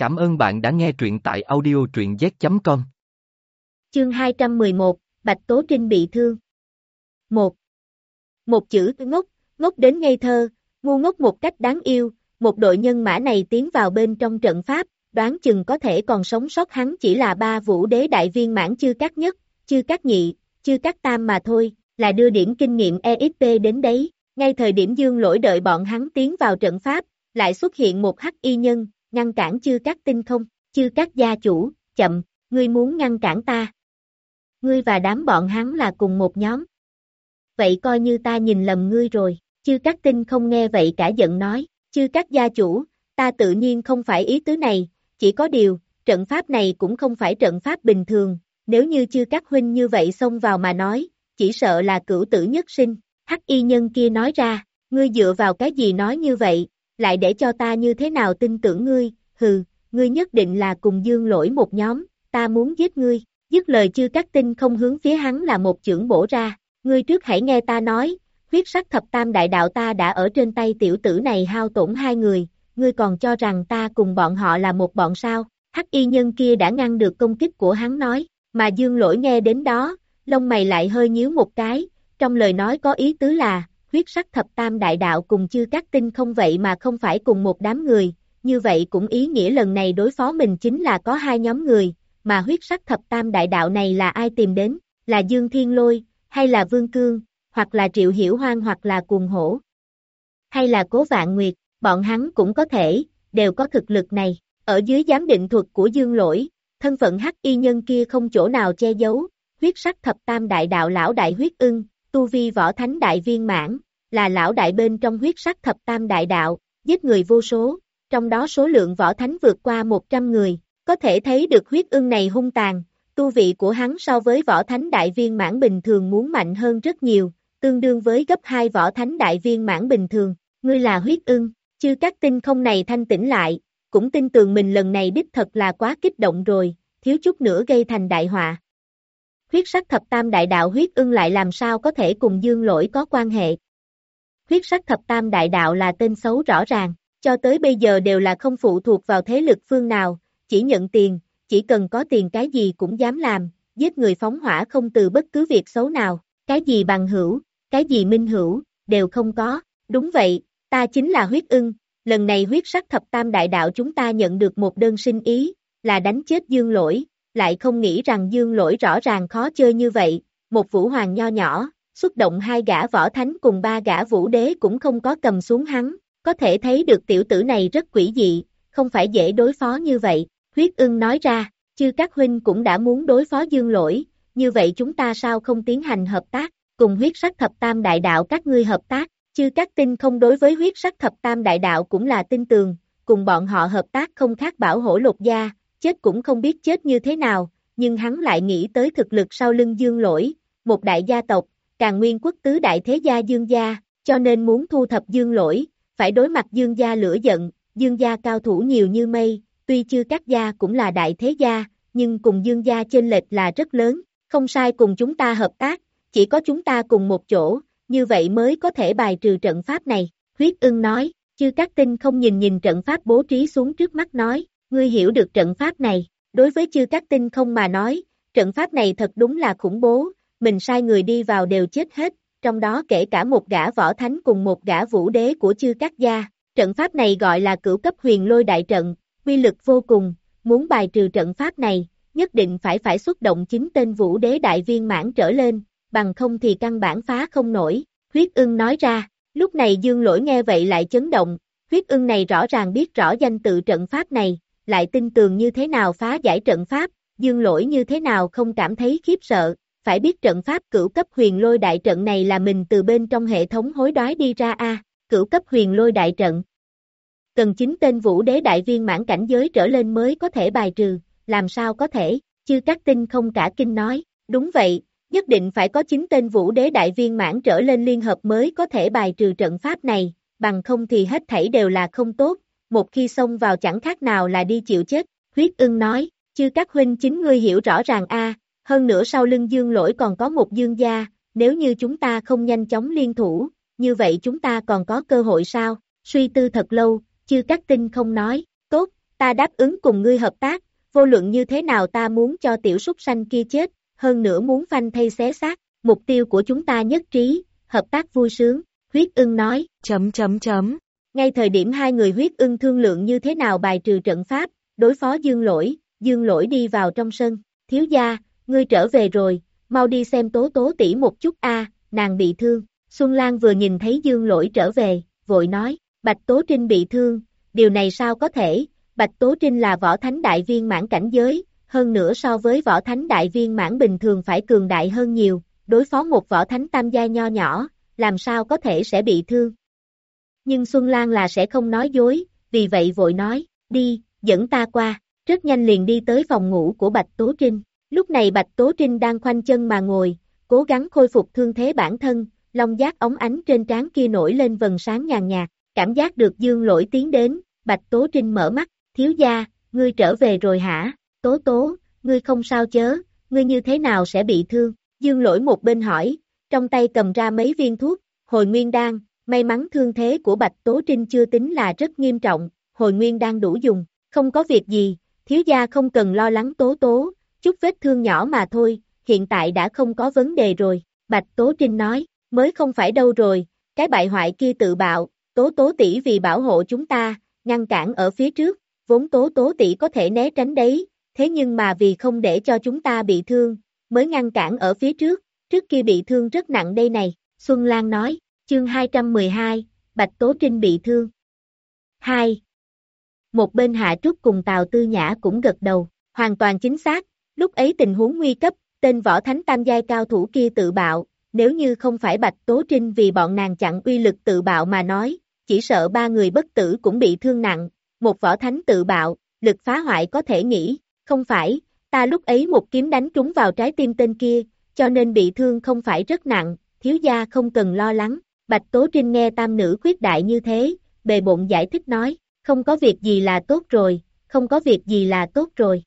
Cảm ơn bạn đã nghe truyện tại audio truyện z.com. Chương 211, Bạch Tố Trinh bị thương. 1. Một chữ ngốc, ngốc đến ngây thơ, ngu ngốc một cách đáng yêu, một đội nhân mã này tiến vào bên trong trận pháp, đoán chừng có thể còn sống sót hắn chỉ là ba vũ đế đại viên mãn chưa cắt nhất, chưa cắt nhị, chưa cắt tam mà thôi, là đưa điểm kinh nghiệm EXP đến đấy, ngay thời điểm dương lỗi đợi bọn hắn tiến vào trận pháp, lại xuất hiện một hắc y nhân, ngăn cản chư các tinh không, chư các gia chủ, chậm, ngươi muốn ngăn cản ta. Ngươi và đám bọn hắn là cùng một nhóm. Vậy coi như ta nhìn lầm ngươi rồi, chư các tinh không nghe vậy cả giận nói, chư các gia chủ, ta tự nhiên không phải ý tứ này, chỉ có điều, trận pháp này cũng không phải trận pháp bình thường, nếu như chư các huynh như vậy xông vào mà nói, chỉ sợ là cửu tử nhất sinh, hắc y nhân kia nói ra, ngươi dựa vào cái gì nói như vậy, lại để cho ta như thế nào tin tưởng ngươi, hừ, ngươi nhất định là cùng dương lỗi một nhóm, ta muốn giết ngươi, dứt lời chư các tinh không hướng phía hắn là một chưởng bổ ra, ngươi trước hãy nghe ta nói, huyết sắc thập tam đại đạo ta đã ở trên tay tiểu tử này hao tổn hai người, ngươi còn cho rằng ta cùng bọn họ là một bọn sao, hắc y nhân kia đã ngăn được công kích của hắn nói, mà dương lỗi nghe đến đó, lông mày lại hơi nhíu một cái, trong lời nói có ý tứ là, huyết sắc thập tam đại đạo cùng chư các tinh không vậy mà không phải cùng một đám người, như vậy cũng ý nghĩa lần này đối phó mình chính là có hai nhóm người, mà huyết sắc thập tam đại đạo này là ai tìm đến, là Dương Thiên Lôi, hay là Vương Cương, hoặc là Triệu Hiểu Hoang hoặc là Cuồng Hổ, hay là Cố Vạn Nguyệt, bọn hắn cũng có thể, đều có thực lực này, ở dưới giám định thuật của Dương Lỗi, thân phận hắc y nhân kia không chỗ nào che giấu, huyết sắc thập tam đại đạo lão đại huyết ưng, tu vi võ thánh đại viên mãn, là lão đại bên trong huyết sắc thập tam đại đạo, giết người vô số, trong đó số lượng võ thánh vượt qua 100 người, có thể thấy được huyết ưng này hung tàn, tu vị của hắn so với võ thánh đại viên mãn bình thường muốn mạnh hơn rất nhiều, tương đương với gấp 2 võ thánh đại viên mãn bình thường, ngươi là huyết ưng, chư các tinh không này thanh tĩnh lại, cũng tin tưởng mình lần này đích thật là quá kích động rồi, thiếu chút nữa gây thành đại họa. Huyết sắc thập tam đại đạo huyết ưng lại làm sao có thể cùng dương lỗi có quan hệ. Huyết sắc thập tam đại đạo là tên xấu rõ ràng, cho tới bây giờ đều là không phụ thuộc vào thế lực phương nào, chỉ nhận tiền, chỉ cần có tiền cái gì cũng dám làm, giết người phóng hỏa không từ bất cứ việc xấu nào, cái gì bằng hữu, cái gì minh hữu, đều không có, đúng vậy, ta chính là huyết ưng, lần này huyết sắc thập tam đại đạo chúng ta nhận được một đơn sinh ý, là đánh chết dương lỗi, lại không nghĩ rằng dương lỗi rõ ràng khó chơi như vậy, một vũ hoàng nho nhỏ, xuất động hai gã võ thánh cùng ba gã vũ đế cũng không có cầm xuống hắn, có thể thấy được tiểu tử này rất quỷ dị, không phải dễ đối phó như vậy, huyết ưng nói ra, chư các huynh cũng đã muốn đối phó dương lỗi, như vậy chúng ta sao không tiến hành hợp tác, cùng huyết sắc thập tam đại đạo các ngươi hợp tác, chư các tinh không đối với huyết sắc thập tam đại đạo cũng là tin tường, cùng bọn họ hợp tác không khác bảo hổ lục gia, chết cũng không biết chết như thế nào, nhưng hắn lại nghĩ tới thực lực sau lưng dương lỗi, một đại gia tộc, càng nguyên quốc tứ đại thế gia dương gia, cho nên muốn thu thập dương lỗi, phải đối mặt dương gia lửa giận, dương gia cao thủ nhiều như mây, tuy chưa các gia cũng là đại thế gia, nhưng cùng dương gia chênh lệch là rất lớn, không sai cùng chúng ta hợp tác, chỉ có chúng ta cùng một chỗ, như vậy mới có thể bài trừ trận pháp này, huyết ưng nói, chư các tinh không nhìn nhìn trận pháp bố trí xuống trước mắt nói, ngươi hiểu được trận pháp này, đối với chư các tinh không mà nói, trận pháp này thật đúng là khủng bố, mình sai người đi vào đều chết hết, trong đó kể cả một gã võ thánh cùng một gã vũ đế của chư các gia. Trận pháp này gọi là cửu cấp huyền lôi đại trận, quy lực vô cùng, muốn bài trừ trận pháp này, nhất định phải phải xuất động chính tên vũ đế đại viên mãn trở lên, bằng không thì căn bản phá không nổi, huyết ưng nói ra, lúc này dương lỗi nghe vậy lại chấn động, huyết ưng này rõ ràng biết rõ danh tự trận pháp này, lại tin tường như thế nào phá giải trận pháp, dương lỗi như thế nào không cảm thấy khiếp sợ, phải biết trận pháp cửu cấp huyền lôi đại trận này là mình từ bên trong hệ thống hối đoái đi ra a cửu cấp huyền lôi đại trận. Cần chính tên vũ đế đại viên mãn cảnh giới trở lên mới có thể bài trừ, làm sao có thể, chư các tinh không cả kinh nói, đúng vậy, nhất định phải có chính tên vũ đế đại viên mãn trở lên liên hợp mới có thể bài trừ trận pháp này, bằng không thì hết thảy đều là không tốt, một khi xông vào chẳng khác nào là đi chịu chết, huyết ưng nói, chứ các huynh chính ngươi hiểu rõ ràng a hơn nữa sau lưng dương lỗi còn có một dương gia, nếu như chúng ta không nhanh chóng liên thủ, như vậy chúng ta còn có cơ hội sao? Suy tư thật lâu, chư các tinh không nói, tốt, ta đáp ứng cùng ngươi hợp tác, vô luận như thế nào ta muốn cho tiểu súc sanh kia chết, hơn nữa muốn phanh thay xé xác, mục tiêu của chúng ta nhất trí, hợp tác vui sướng, huyết ưng nói, chấm chấm chấm. Ngay thời điểm hai người huyết ưng thương lượng như thế nào bài trừ trận pháp, đối phó dương lỗi, dương lỗi đi vào trong sân, thiếu gia, ngươi trở về rồi, mau đi xem tố tố tỷ một chút a nàng bị thương, Xuân Lan vừa nhìn thấy dương lỗi trở về, vội nói, Bạch Tố Trinh bị thương, điều này sao có thể, Bạch Tố Trinh là võ thánh đại viên mãn cảnh giới, hơn nữa so với võ thánh đại viên mãn bình thường phải cường đại hơn nhiều, đối phó một võ thánh tam gia nho nhỏ, làm sao có thể sẽ bị thương. Nhưng Xuân Lan là sẽ không nói dối, vì vậy vội nói, đi, dẫn ta qua, rất nhanh liền đi tới phòng ngủ của Bạch Tố Trinh. Lúc này Bạch Tố Trinh đang khoanh chân mà ngồi, cố gắng khôi phục thương thế bản thân, long giác ống ánh trên trán kia nổi lên vần sáng nhàn nhạt, cảm giác được dương lỗi tiến đến, Bạch Tố Trinh mở mắt, thiếu gia, ngươi trở về rồi hả, Tố Tố, ngươi không sao chớ, ngươi như thế nào sẽ bị thương, dương lỗi một bên hỏi, trong tay cầm ra mấy viên thuốc, hồi nguyên đan, may mắn thương thế của Bạch Tố Trinh chưa tính là rất nghiêm trọng, hồi nguyên đang đủ dùng, không có việc gì, thiếu gia không cần lo lắng Tố Tố, chút vết thương nhỏ mà thôi, hiện tại đã không có vấn đề rồi, Bạch Tố Trinh nói, mới không phải đâu rồi, cái bại hoại kia tự bạo, Tố Tố tỷ vì bảo hộ chúng ta, ngăn cản ở phía trước, vốn Tố Tố tỷ có thể né tránh đấy, thế nhưng mà vì không để cho chúng ta bị thương, mới ngăn cản ở phía trước, trước kia bị thương rất nặng đây này, Xuân Lan nói, chương 212, Bạch Tố Trinh bị thương. 2. Một bên Hạ Trúc cùng Tào Tư Nhã cũng gật đầu, hoàn toàn chính xác, lúc ấy tình huống nguy cấp, tên võ thánh tam giai cao thủ kia tự bạo, nếu như không phải Bạch Tố Trinh vì bọn nàng chặn uy lực tự bạo mà nói, chỉ sợ ba người bất tử cũng bị thương nặng, một võ thánh tự bạo, lực phá hoại có thể nghĩ, không phải, ta lúc ấy một kiếm đánh trúng vào trái tim tên kia, cho nên bị thương không phải rất nặng, thiếu gia không cần lo lắng, Bạch Tố Trinh nghe tam nữ khuyết đại như thế, bề bộn giải thích nói, không có việc gì là tốt rồi, không có việc gì là tốt rồi.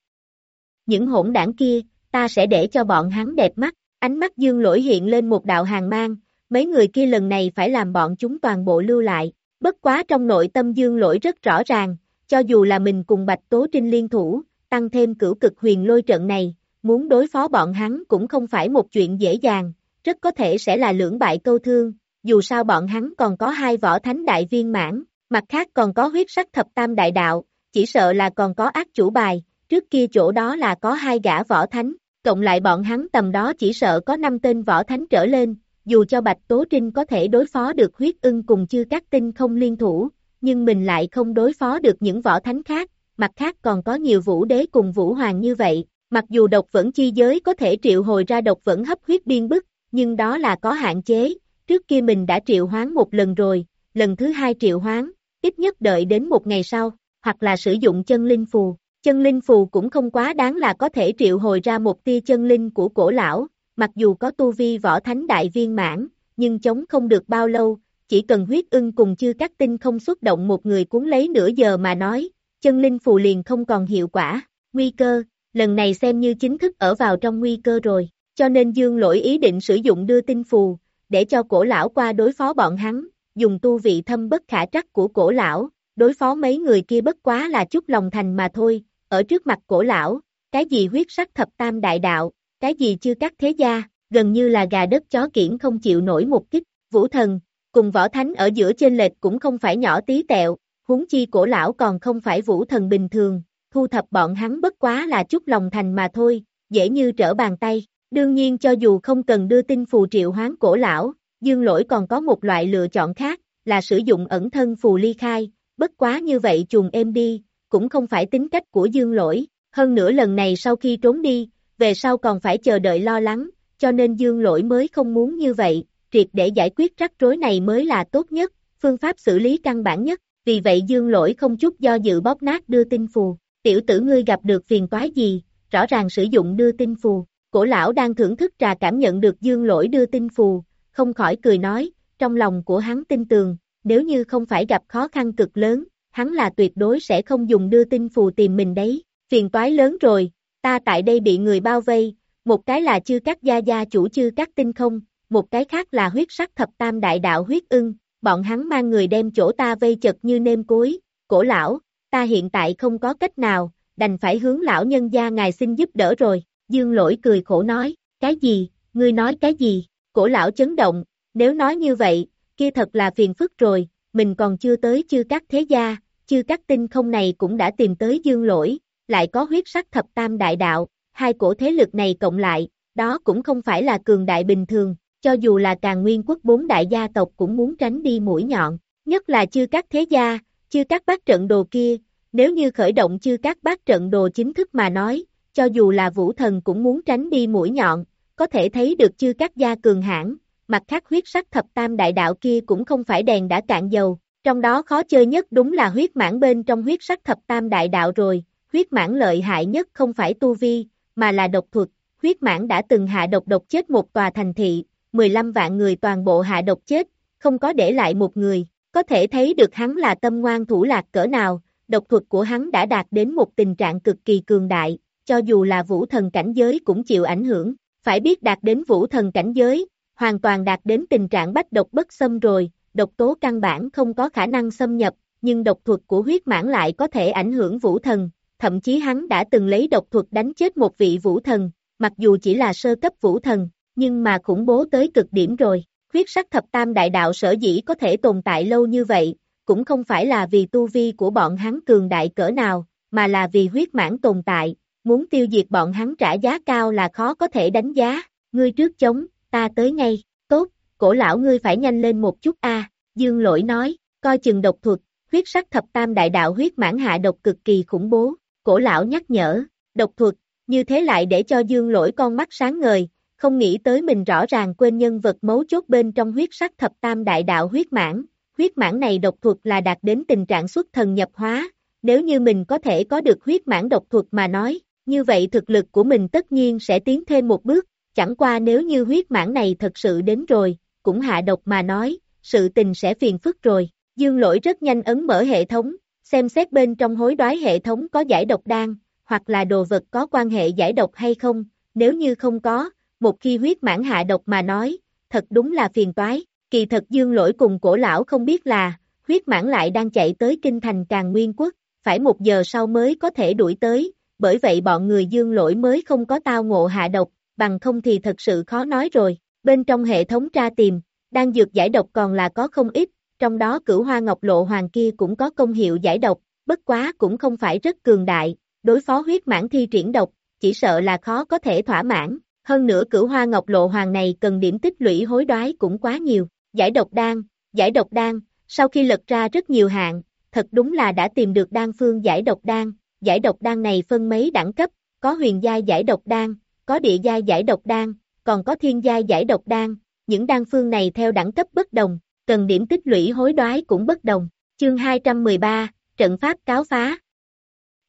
Những hỗn đảng kia, ta sẽ để cho bọn hắn đẹp mắt, ánh mắt dương lỗi hiện lên một đạo hàng mang, mấy người kia lần này phải làm bọn chúng toàn bộ lưu lại, bất quá trong nội tâm dương lỗi rất rõ ràng, cho dù là mình cùng Bạch Tố Trinh liên thủ, tăng thêm cửu cực huyền lôi trận này, muốn đối phó bọn hắn cũng không phải một chuyện dễ dàng, rất có thể sẽ là lưỡng bại câu thương, dù sao bọn hắn còn có hai võ thánh đại viên mãn, mặt khác còn có huyết sắc thập tam đại đạo, chỉ sợ là còn có ác chủ bài, trước kia chỗ đó là có hai gã võ thánh, cộng lại bọn hắn tầm đó chỉ sợ có năm tên võ thánh trở lên, dù cho Bạch Tố Trinh có thể đối phó được huyết ưng cùng chư các tinh không liên thủ, nhưng mình lại không đối phó được những võ thánh khác, mặt khác còn có nhiều vũ đế cùng vũ hoàng như vậy, mặc dù độc vẫn chi giới có thể triệu hồi ra độc vẫn hấp huyết biên bức, nhưng đó là có hạn chế, trước kia mình đã triệu hoán một lần rồi, lần thứ hai triệu hoán, ít nhất đợi đến một ngày sau, hoặc là sử dụng chân linh phù. Chân linh phù cũng không quá đáng là có thể triệu hồi ra một tia chân linh của cổ lão, mặc dù có tu vi võ thánh đại viên mãn, nhưng chống không được bao lâu, chỉ cần huyết ưng cùng chư các tinh không xuất động một người cuốn lấy nửa giờ mà nói, chân linh phù liền không còn hiệu quả, nguy cơ, lần này xem như chính thức ở vào trong nguy cơ rồi, cho nên dương lỗi ý định sử dụng đưa tinh phù, để cho cổ lão qua đối phó bọn hắn, dùng tu vị thâm bất khả trắc của cổ lão, đối phó mấy người kia bất quá là chút lòng thành mà thôi, ở trước mặt cổ lão, cái gì huyết sắc thập tam đại đạo, cái gì chưa cắt thế gia, gần như là gà đất chó kiển không chịu nổi một kích, vũ thần, cùng võ thánh ở giữa trên lệch cũng không phải nhỏ tí tẹo, huống chi cổ lão còn không phải vũ thần bình thường, thu thập bọn hắn bất quá là chút lòng thành mà thôi, dễ như trở bàn tay. Đương nhiên cho dù không cần đưa tin phù triệu hoán cổ lão, dương lỗi còn có một loại lựa chọn khác, là sử dụng ẩn thân phù ly khai, bất quá như vậy chùm êm đi, cũng không phải tính cách của dương lỗi, hơn nữa lần này sau khi trốn đi, về sau còn phải chờ đợi lo lắng, cho nên dương lỗi mới không muốn như vậy, triệt để giải quyết rắc rối này mới là tốt nhất, phương pháp xử lý căn bản nhất, vì vậy dương lỗi không chút do dự bóp nát đưa tin phù, tiểu tử ngươi gặp được phiền toái gì, rõ ràng sử dụng đưa tin phù, cổ lão đang thưởng thức trà cảm nhận được dương lỗi đưa tin phù, không khỏi cười nói, trong lòng của hắn tin tường, nếu như không phải gặp khó khăn cực lớn, hắn là tuyệt đối sẽ không dùng đưa tin phù tìm mình đấy, phiền toái lớn rồi, ta tại đây bị người bao vây, một cái là chư các gia gia chủ chư các tinh không, một cái khác là huyết sắc thập tam đại đạo huyết ưng, bọn hắn mang người đem chỗ ta vây chật như nêm cối, cổ lão, ta hiện tại không có cách nào, đành phải hướng lão nhân gia ngài xin giúp đỡ rồi, dương lỗi cười khổ nói, cái gì, ngươi nói cái gì, cổ lão chấn động, nếu nói như vậy, kia thật là phiền phức rồi, mình còn chưa tới chư các thế gia, chư các tinh không này cũng đã tìm tới dương lỗi, lại có huyết sắc thập tam đại đạo, hai cổ thế lực này cộng lại, đó cũng không phải là cường đại bình thường, cho dù là càng nguyên quốc bốn đại gia tộc cũng muốn tránh đi mũi nhọn, nhất là chư các thế gia, chư các bát trận đồ kia, nếu như khởi động chư các bát trận đồ chính thức mà nói, cho dù là vũ thần cũng muốn tránh đi mũi nhọn, có thể thấy được chư các gia cường hãn, mặt khác huyết sắc thập tam đại đạo kia cũng không phải đèn đã cạn dầu, trong đó khó chơi nhất đúng là huyết mãn bên trong huyết sắc thập tam đại đạo rồi, huyết mãn lợi hại nhất không phải tu vi, mà là độc thuật, huyết mãn đã từng hạ độc độc chết một tòa thành thị, 15 vạn người toàn bộ hạ độc chết, không có để lại một người, có thể thấy được hắn là tâm ngoan thủ lạc cỡ nào, độc thuật của hắn đã đạt đến một tình trạng cực kỳ cường đại, cho dù là vũ thần cảnh giới cũng chịu ảnh hưởng, phải biết đạt đến vũ thần cảnh giới, hoàn toàn đạt đến tình trạng bách độc bất xâm rồi, độc tố căn bản không có khả năng xâm nhập, nhưng độc thuật của huyết mãn lại có thể ảnh hưởng vũ thần, thậm chí hắn đã từng lấy độc thuật đánh chết một vị vũ thần, mặc dù chỉ là sơ cấp vũ thần, nhưng mà khủng bố tới cực điểm rồi. Huyết sắc thập tam đại đạo sở dĩ có thể tồn tại lâu như vậy, cũng không phải là vì tu vi của bọn hắn cường đại cỡ nào, mà là vì huyết mãn tồn tại, muốn tiêu diệt bọn hắn trả giá cao là khó có thể đánh giá, ngươi trước chống, ta tới ngay, tốt, cổ lão ngươi phải nhanh lên một chút a. Dương lỗi nói, coi chừng độc thuật, huyết sắc thập tam đại đạo huyết mãn hạ độc cực kỳ khủng bố, cổ lão nhắc nhở, độc thuật, như thế lại để cho dương lỗi con mắt sáng ngời, không nghĩ tới mình rõ ràng quên nhân vật mấu chốt bên trong huyết sắc thập tam đại đạo huyết mãn, huyết mãn này độc thuật là đạt đến tình trạng xuất thần nhập hóa, nếu như mình có thể có được huyết mãn độc thuật mà nói, như vậy thực lực của mình tất nhiên sẽ tiến thêm một bước, chẳng qua nếu như huyết mãn này thật sự đến rồi, cũng hạ độc mà nói, sự tình sẽ phiền phức rồi. Dương lỗi rất nhanh ấn mở hệ thống, xem xét bên trong hối đoái hệ thống có giải độc đan, hoặc là đồ vật có quan hệ giải độc hay không, nếu như không có, một khi huyết mãn hạ độc mà nói, thật đúng là phiền toái, kỳ thật dương lỗi cùng cổ lão không biết là, huyết mãn lại đang chạy tới kinh thành càng nguyên quốc, phải một giờ sau mới có thể đuổi tới, bởi vậy bọn người dương lỗi mới không có tao ngộ hạ độc, bằng không thì thật sự khó nói rồi, bên trong hệ thống tra tìm, đang dược giải độc còn là có không ít, trong đó cửu hoa ngọc lộ hoàng kia cũng có công hiệu giải độc, bất quá cũng không phải rất cường đại, đối phó huyết mãn thi triển độc, chỉ sợ là khó có thể thỏa mãn, hơn nữa cửu hoa ngọc lộ hoàng này cần điểm tích lũy hối đoái cũng quá nhiều, giải độc đan, giải độc đan, sau khi lật ra rất nhiều hạng, thật đúng là đã tìm được đan phương giải độc đan, giải độc đan này phân mấy đẳng cấp, có huyền giai giải độc đan, có địa giai giải độc đan, còn có thiên giai giải độc đan, những đan phương này theo đẳng cấp bất đồng, cần điểm tích lũy hối đoái cũng bất đồng. Chương 213, trận pháp cáo phá.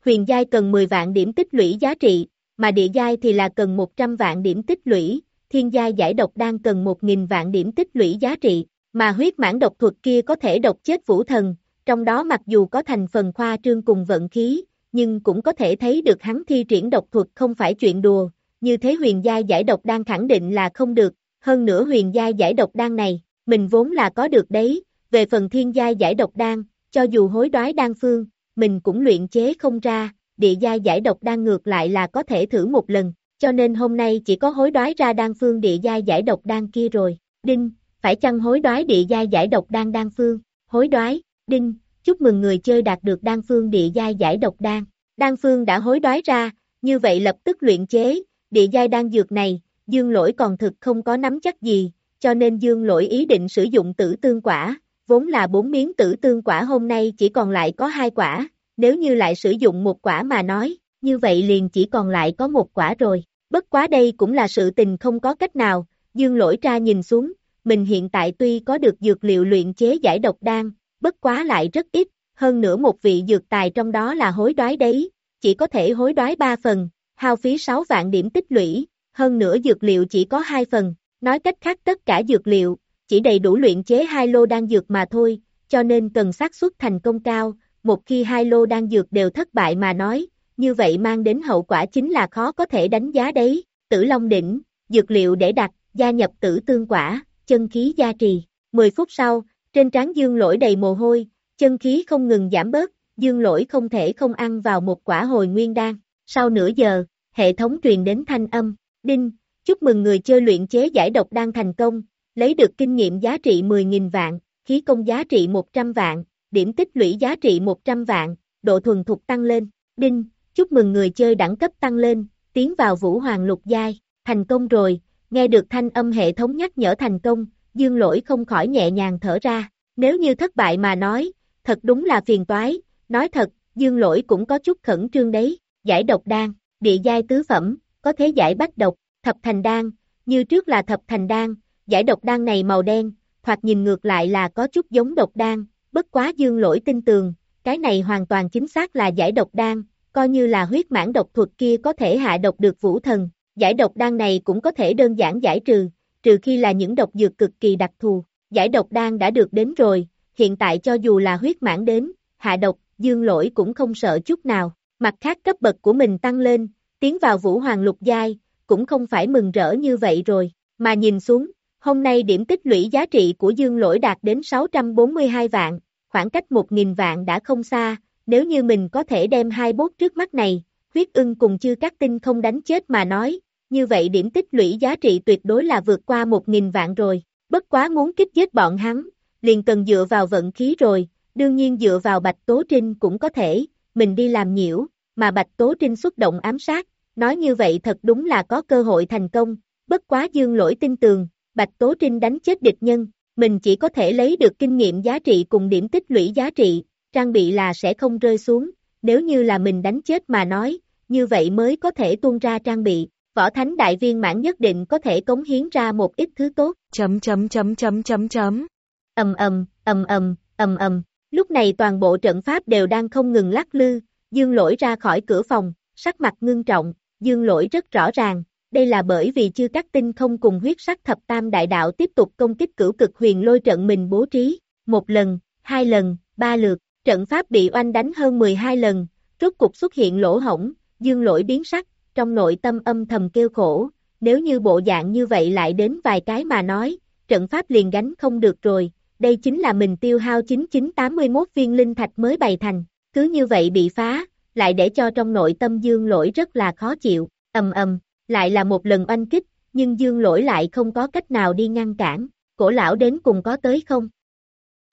Huyền giai cần 10 vạn điểm tích lũy giá trị, mà địa giai thì là cần 100 vạn điểm tích lũy, thiên giai giải độc đan cần 1.000 vạn điểm tích lũy giá trị, mà huyết mãn độc thuật kia có thể độc chết vũ thần, trong đó mặc dù có thành phần khoa trương cùng vận khí, nhưng cũng có thể thấy được hắn thi triển độc thuật không phải chuyện đùa, như thế huyền Gia giải độc đang khẳng định là không được, hơn nữa huyền Gia giải độc đan này, mình vốn là có được đấy, về phần thiên Gia giải độc đan, cho dù hối đoái đan phương, mình cũng luyện chế không ra, địa Gia giải độc đan ngược lại là có thể thử một lần, cho nên hôm nay chỉ có hối đoái ra đan phương địa Gia giải độc đan kia rồi, đinh, phải chăng hối đoái địa Gia giải độc đan đan phương, hối đoái, đinh, chúc mừng người chơi đạt được đan phương địa giai giải độc đan, đan phương đã hối đoái ra, như vậy lập tức luyện chế, địa giai đan dược này, dương lỗi còn thực không có nắm chắc gì, cho nên dương lỗi ý định sử dụng tử tương quả, vốn là bốn miếng tử tương quả hôm nay chỉ còn lại có hai quả, nếu như lại sử dụng một quả mà nói, như vậy liền chỉ còn lại có một quả rồi, bất quá đây cũng là sự tình không có cách nào, dương lỗi ra nhìn xuống, mình hiện tại tuy có được dược liệu luyện chế giải độc đan, bất quá lại rất ít, hơn nữa một vị dược tài trong đó là hối đoái đấy, chỉ có thể hối đoái 3 phần, hao phí 6 vạn điểm tích lũy, hơn nữa dược liệu chỉ có 2 phần, nói cách khác tất cả dược liệu, chỉ đầy đủ luyện chế hai lô đan dược mà thôi, cho nên cần xác suất thành công cao, một khi hai lô đan dược đều thất bại mà nói, như vậy mang đến hậu quả chính là khó có thể đánh giá đấy, tử long đỉnh, dược liệu để đặt, gia nhập tử tương quả, chân khí gia trì, 10 phút sau, trên trán dương lỗi đầy mồ hôi, chân khí không ngừng giảm bớt, dương lỗi không thể không ăn vào một quả hồi nguyên đan. Sau nửa giờ, hệ thống truyền đến thanh âm, đinh, chúc mừng người chơi luyện chế giải độc đang thành công, lấy được kinh nghiệm giá trị 10.000 vạn, khí công giá trị 100 vạn, điểm tích lũy giá trị 100 vạn, độ thuần thục tăng lên, đinh, chúc mừng người chơi đẳng cấp tăng lên, tiến vào vũ hoàng lục giai, thành công rồi, nghe được thanh âm hệ thống nhắc nhở thành công, dương lỗi không khỏi nhẹ nhàng thở ra, nếu như thất bại mà nói, thật đúng là phiền toái, nói thật, dương lỗi cũng có chút khẩn trương đấy, giải độc đan, địa giai tứ phẩm, có thế giải bách độc, thập thành đan, như trước là thập thành đan, giải độc đan này màu đen, hoặc nhìn ngược lại là có chút giống độc đan, bất quá dương lỗi tin tường, cái này hoàn toàn chính xác là giải độc đan, coi như là huyết mãn độc thuật kia có thể hạ độc được vũ thần, giải độc đan này cũng có thể đơn giản giải trừ, trừ khi là những độc dược cực kỳ đặc thù, giải độc đan đã được đến rồi, hiện tại cho dù là huyết mãn đến, hạ độc, dương lỗi cũng không sợ chút nào, mặt khác cấp bậc của mình tăng lên, tiến vào vũ hoàng lục giai, cũng không phải mừng rỡ như vậy rồi, mà nhìn xuống, hôm nay điểm tích lũy giá trị của dương lỗi đạt đến 642 vạn, khoảng cách 1.000 vạn đã không xa, nếu như mình có thể đem hai bốt trước mắt này, huyết ưng cùng chư các tinh không đánh chết mà nói, như vậy điểm tích lũy giá trị tuyệt đối là vượt qua 1.000 vạn rồi, bất quá muốn kích giết bọn hắn, liền cần dựa vào vận khí rồi, đương nhiên dựa vào Bạch Tố Trinh cũng có thể, mình đi làm nhiễu, mà Bạch Tố Trinh xuất động ám sát, nói như vậy thật đúng là có cơ hội thành công, bất quá dương lỗi tin tường, Bạch Tố Trinh đánh chết địch nhân, mình chỉ có thể lấy được kinh nghiệm giá trị cùng điểm tích lũy giá trị, trang bị là sẽ không rơi xuống, nếu như là mình đánh chết mà nói, như vậy mới có thể tuôn ra trang bị, võ thánh đại viên mãn nhất định có thể cống hiến ra một ít thứ tốt. Chấm chấm chấm chấm chấm chấm. Ầm ầm, ầm ầm, ầm ầm. Lúc này toàn bộ trận pháp đều đang không ngừng lắc lư, Dương Lỗi ra khỏi cửa phòng, sắc mặt ngưng trọng, Dương Lỗi rất rõ ràng, đây là bởi vì chưa các tinh không cùng huyết sắc thập tam đại đạo tiếp tục công kích cửu cực huyền lôi trận mình bố trí, một lần, hai lần, ba lượt, trận pháp bị oanh đánh hơn 12 lần, rốt cục xuất hiện lỗ hổng, dương lỗi biến sắc, trong nội tâm âm thầm kêu khổ, nếu như bộ dạng như vậy lại đến vài cái mà nói, trận pháp liền gánh không được rồi, đây chính là mình tiêu hao 9981 viên linh thạch mới bày thành, cứ như vậy bị phá, lại để cho trong nội tâm dương lỗi rất là khó chịu, ầm ầm, lại là một lần oanh kích, nhưng dương lỗi lại không có cách nào đi ngăn cản, cổ lão đến cùng có tới không?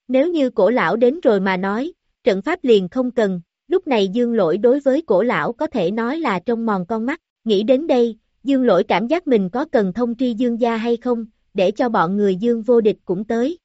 Nếu như cổ lão đến rồi mà nói, trận pháp liền không cần, lúc này dương lỗi đối với cổ lão có thể nói là trong mòn con mắt, nghĩ đến đây, dương lỗi cảm giác mình có cần thông tri dương gia hay không, để cho bọn người dương vô địch cũng tới.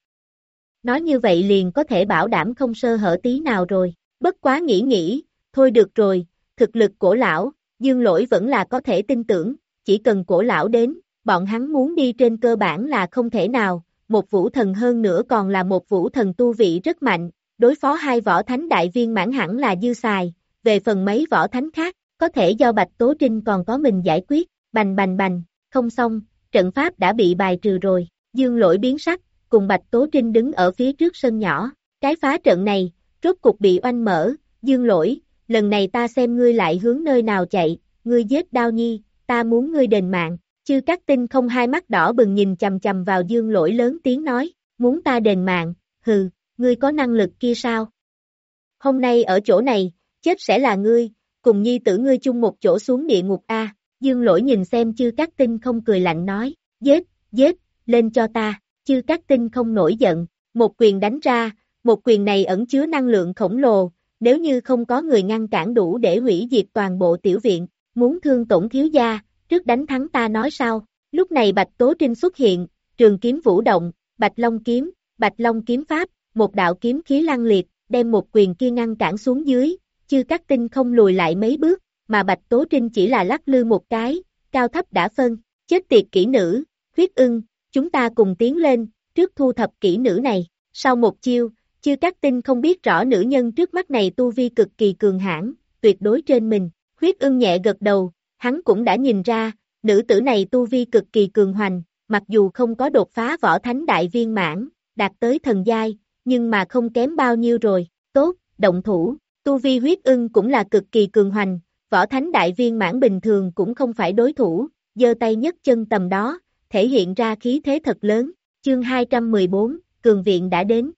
Nói như vậy liền có thể bảo đảm không sơ hở tí nào rồi, bất quá nghĩ nghĩ, thôi được rồi, thực lực cổ lão, dương lỗi vẫn là có thể tin tưởng, chỉ cần cổ lão đến, bọn hắn muốn đi trên cơ bản là không thể nào, một vũ thần hơn nữa còn là một vũ thần tu vị rất mạnh, đối phó hai võ thánh đại viên mãn hẳn là dư xài, về phần mấy võ thánh khác, có thể do Bạch Tố Trinh còn có mình giải quyết, bành bành bành, không xong, trận pháp đã bị bài trừ rồi, dương lỗi biến sắc, cùng Bạch Tố Trinh đứng ở phía trước sân nhỏ, cái phá trận này, rốt cục bị oanh mở, dương lỗi, lần này ta xem ngươi lại hướng nơi nào chạy, ngươi giết đao nhi, ta muốn ngươi đền mạng, chư các tinh không hai mắt đỏ bừng nhìn chầm chầm vào dương lỗi lớn tiếng nói, muốn ta đền mạng, hừ, ngươi có năng lực kia sao? Hôm nay ở chỗ này, chết sẽ là ngươi, cùng nhi tử ngươi chung một chỗ xuống địa ngục A, dương lỗi nhìn xem chư các tinh không cười lạnh nói, giết, giết, lên cho ta, chư các tinh không nổi giận, một quyền đánh ra, một quyền này ẩn chứa năng lượng khổng lồ, nếu như không có người ngăn cản đủ để hủy diệt toàn bộ tiểu viện, muốn thương tổn thiếu gia, trước đánh thắng ta nói sao, lúc này Bạch Tố Trinh xuất hiện, trường kiếm vũ động, Bạch Long kiếm, Bạch Long kiếm pháp, một đạo kiếm khí lăng liệt, đem một quyền kia ngăn cản xuống dưới, chư các tinh không lùi lại mấy bước, mà Bạch Tố Trinh chỉ là lắc lư một cái, cao thấp đã phân, chết tiệt kỹ nữ, huyết ưng, chúng ta cùng tiến lên, trước thu thập kỹ nữ này, sau một chiêu, chư các tinh không biết rõ nữ nhân trước mắt này tu vi cực kỳ cường hãn, tuyệt đối trên mình, huyết ưng nhẹ gật đầu, hắn cũng đã nhìn ra, nữ tử này tu vi cực kỳ cường hoành, mặc dù không có đột phá võ thánh đại viên mãn, đạt tới thần giai, nhưng mà không kém bao nhiêu rồi, tốt, động thủ, tu vi huyết ưng cũng là cực kỳ cường hoành, võ thánh đại viên mãn bình thường cũng không phải đối thủ, giơ tay nhất chân tầm đó, thể hiện ra khí thế thật lớn, chương 214, cường viện đã đến.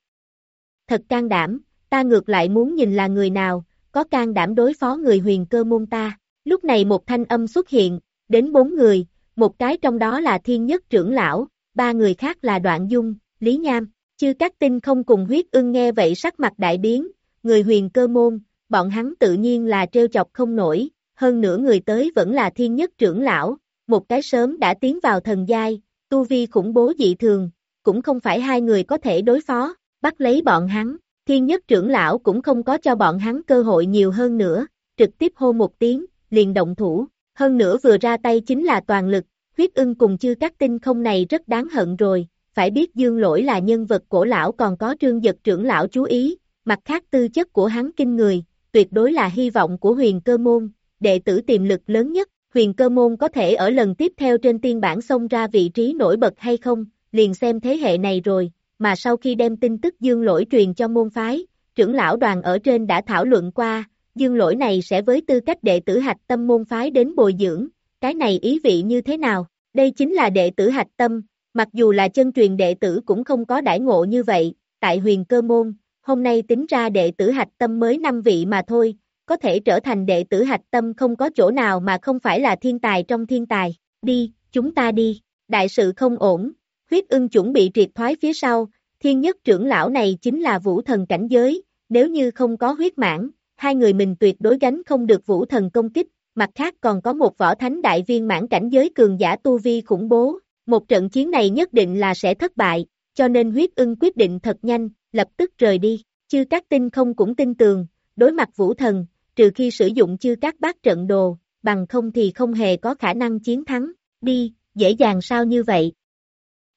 Thật can đảm, ta ngược lại muốn nhìn là người nào, có can đảm đối phó người huyền cơ môn ta. Lúc này một thanh âm xuất hiện, đến bốn người, một cái trong đó là thiên nhất trưởng lão, ba người khác là đoạn dung, lý nham, chư các tinh không cùng huyết ưng nghe vậy sắc mặt đại biến, người huyền cơ môn, bọn hắn tự nhiên là trêu chọc không nổi, hơn nữa người tới vẫn là thiên nhất trưởng lão, một cái sớm đã tiến vào thần giai, tu vi khủng bố dị thường, cũng không phải hai người có thể đối phó, bắt lấy bọn hắn, thiên nhất trưởng lão cũng không có cho bọn hắn cơ hội nhiều hơn nữa, trực tiếp hô một tiếng, liền động thủ, hơn nữa vừa ra tay chính là toàn lực, huyết ưng cùng chư các tinh không này rất đáng hận rồi, phải biết dương lỗi là nhân vật cổ lão còn có trương giật trưởng lão chú ý, mặt khác tư chất của hắn kinh người, tuyệt đối là hy vọng của huyền cơ môn, đệ tử tiềm lực lớn nhất, huyền cơ môn có thể ở lần tiếp theo trên tiên bản xông ra vị trí nổi bật hay không, liền xem thế hệ này rồi, mà sau khi đem tin tức dương lỗi truyền cho môn phái, trưởng lão đoàn ở trên đã thảo luận qua, dương lỗi này sẽ với tư cách đệ tử hạch tâm môn phái đến bồi dưỡng, cái này ý vị như thế nào, đây chính là đệ tử hạch tâm, mặc dù là chân truyền đệ tử cũng không có đãi ngộ như vậy, tại huyền cơ môn, hôm nay tính ra đệ tử hạch tâm mới 5 vị mà thôi, có thể trở thành đệ tử hạch tâm không có chỗ nào mà không phải là thiên tài trong thiên tài, đi, chúng ta đi, đại sự không ổn, huyết ưng chuẩn bị triệt thoái phía sau, thiên nhất trưởng lão này chính là vũ thần cảnh giới, nếu như không có huyết mãn, hai người mình tuyệt đối gánh không được vũ thần công kích, mặt khác còn có một võ thánh đại viên mãn cảnh giới cường giả tu vi khủng bố, một trận chiến này nhất định là sẽ thất bại, cho nên huyết ưng quyết định thật nhanh, lập tức rời đi, chư các tinh không cũng tin tường, đối mặt vũ thần, trừ khi sử dụng chư các bát trận đồ, bằng không thì không hề có khả năng chiến thắng, đi, dễ dàng sao như vậy.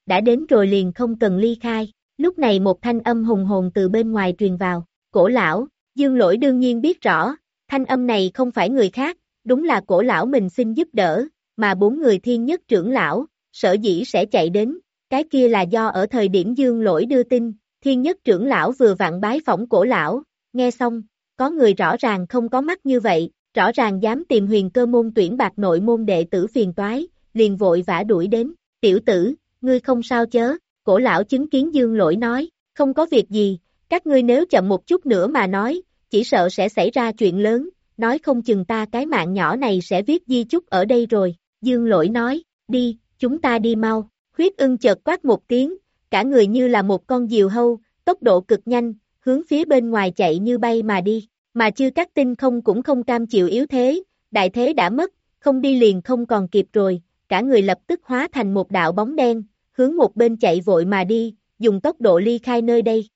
Đã đến rồi liền không cần ly khai, lúc này một thanh âm hùng hồn từ bên ngoài truyền vào, cổ lão, dương lỗi đương nhiên biết rõ, thanh âm này không phải người khác, đúng là cổ lão mình xin giúp đỡ, mà bốn người thiên nhất trưởng lão, sở dĩ sẽ chạy đến, cái kia là do ở thời điểm dương lỗi đưa tin, thiên nhất trưởng lão vừa vặn bái phỏng cổ lão, nghe xong, có người rõ ràng không có mắt như vậy, rõ ràng dám tìm huyền cơ môn tuyển bạc nội môn đệ tử phiền toái, liền vội vã đuổi đến, tiểu tử, ngươi không sao chớ, cổ lão chứng kiến dương lỗi nói, không có việc gì, các ngươi nếu chậm một chút nữa mà nói, chỉ sợ sẽ xảy ra chuyện lớn, nói không chừng ta cái mạng nhỏ này sẽ viết di chúc ở đây rồi, dương lỗi nói, đi, chúng ta đi mau, huyết ưng chợt quát một tiếng, cả người như là một con diều hâu, tốc độ cực nhanh, hướng phía bên ngoài chạy như bay mà đi, mà chưa các tinh không cũng không cam chịu yếu thế, đại thế đã mất, không đi liền không còn kịp rồi, cả người lập tức hóa thành một đạo bóng đen, hướng một bên chạy vội mà đi, dùng tốc độ ly khai nơi đây.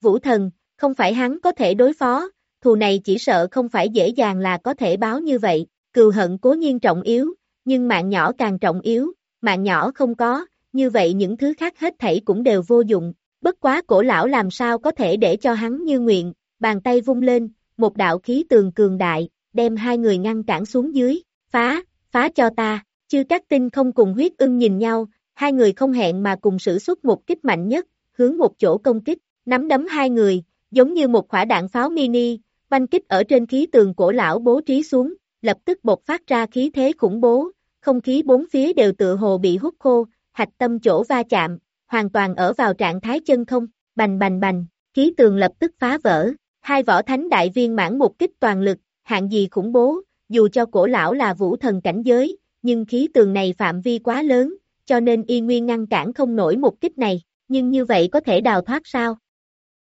Vũ thần, không phải hắn có thể đối phó, thù này chỉ sợ không phải dễ dàng là có thể báo như vậy, cừu hận cố nhiên trọng yếu, nhưng mạng nhỏ càng trọng yếu, mạng nhỏ không có, như vậy những thứ khác hết thảy cũng đều vô dụng, bất quá cổ lão làm sao có thể để cho hắn như nguyện, bàn tay vung lên, một đạo khí tường cường đại, đem hai người ngăn cản xuống dưới, phá, phá cho ta, chư các tinh không cùng huyết ưng nhìn nhau, hai người không hẹn mà cùng sử xuất một kích mạnh nhất, hướng một chỗ công kích, nắm đấm hai người, giống như một quả đạn pháo mini, banh kích ở trên khí tường cổ lão bố trí xuống, lập tức bộc phát ra khí thế khủng bố, không khí bốn phía đều tựa hồ bị hút khô, hạch tâm chỗ va chạm, hoàn toàn ở vào trạng thái chân không, bành bành bành, khí tường lập tức phá vỡ, hai võ thánh đại viên mãn một kích toàn lực, hạng gì khủng bố, dù cho cổ lão là vũ thần cảnh giới, nhưng khí tường này phạm vi quá lớn, cho nên y nguyên ngăn cản không nổi một kích này, nhưng như vậy có thể đào thoát sao?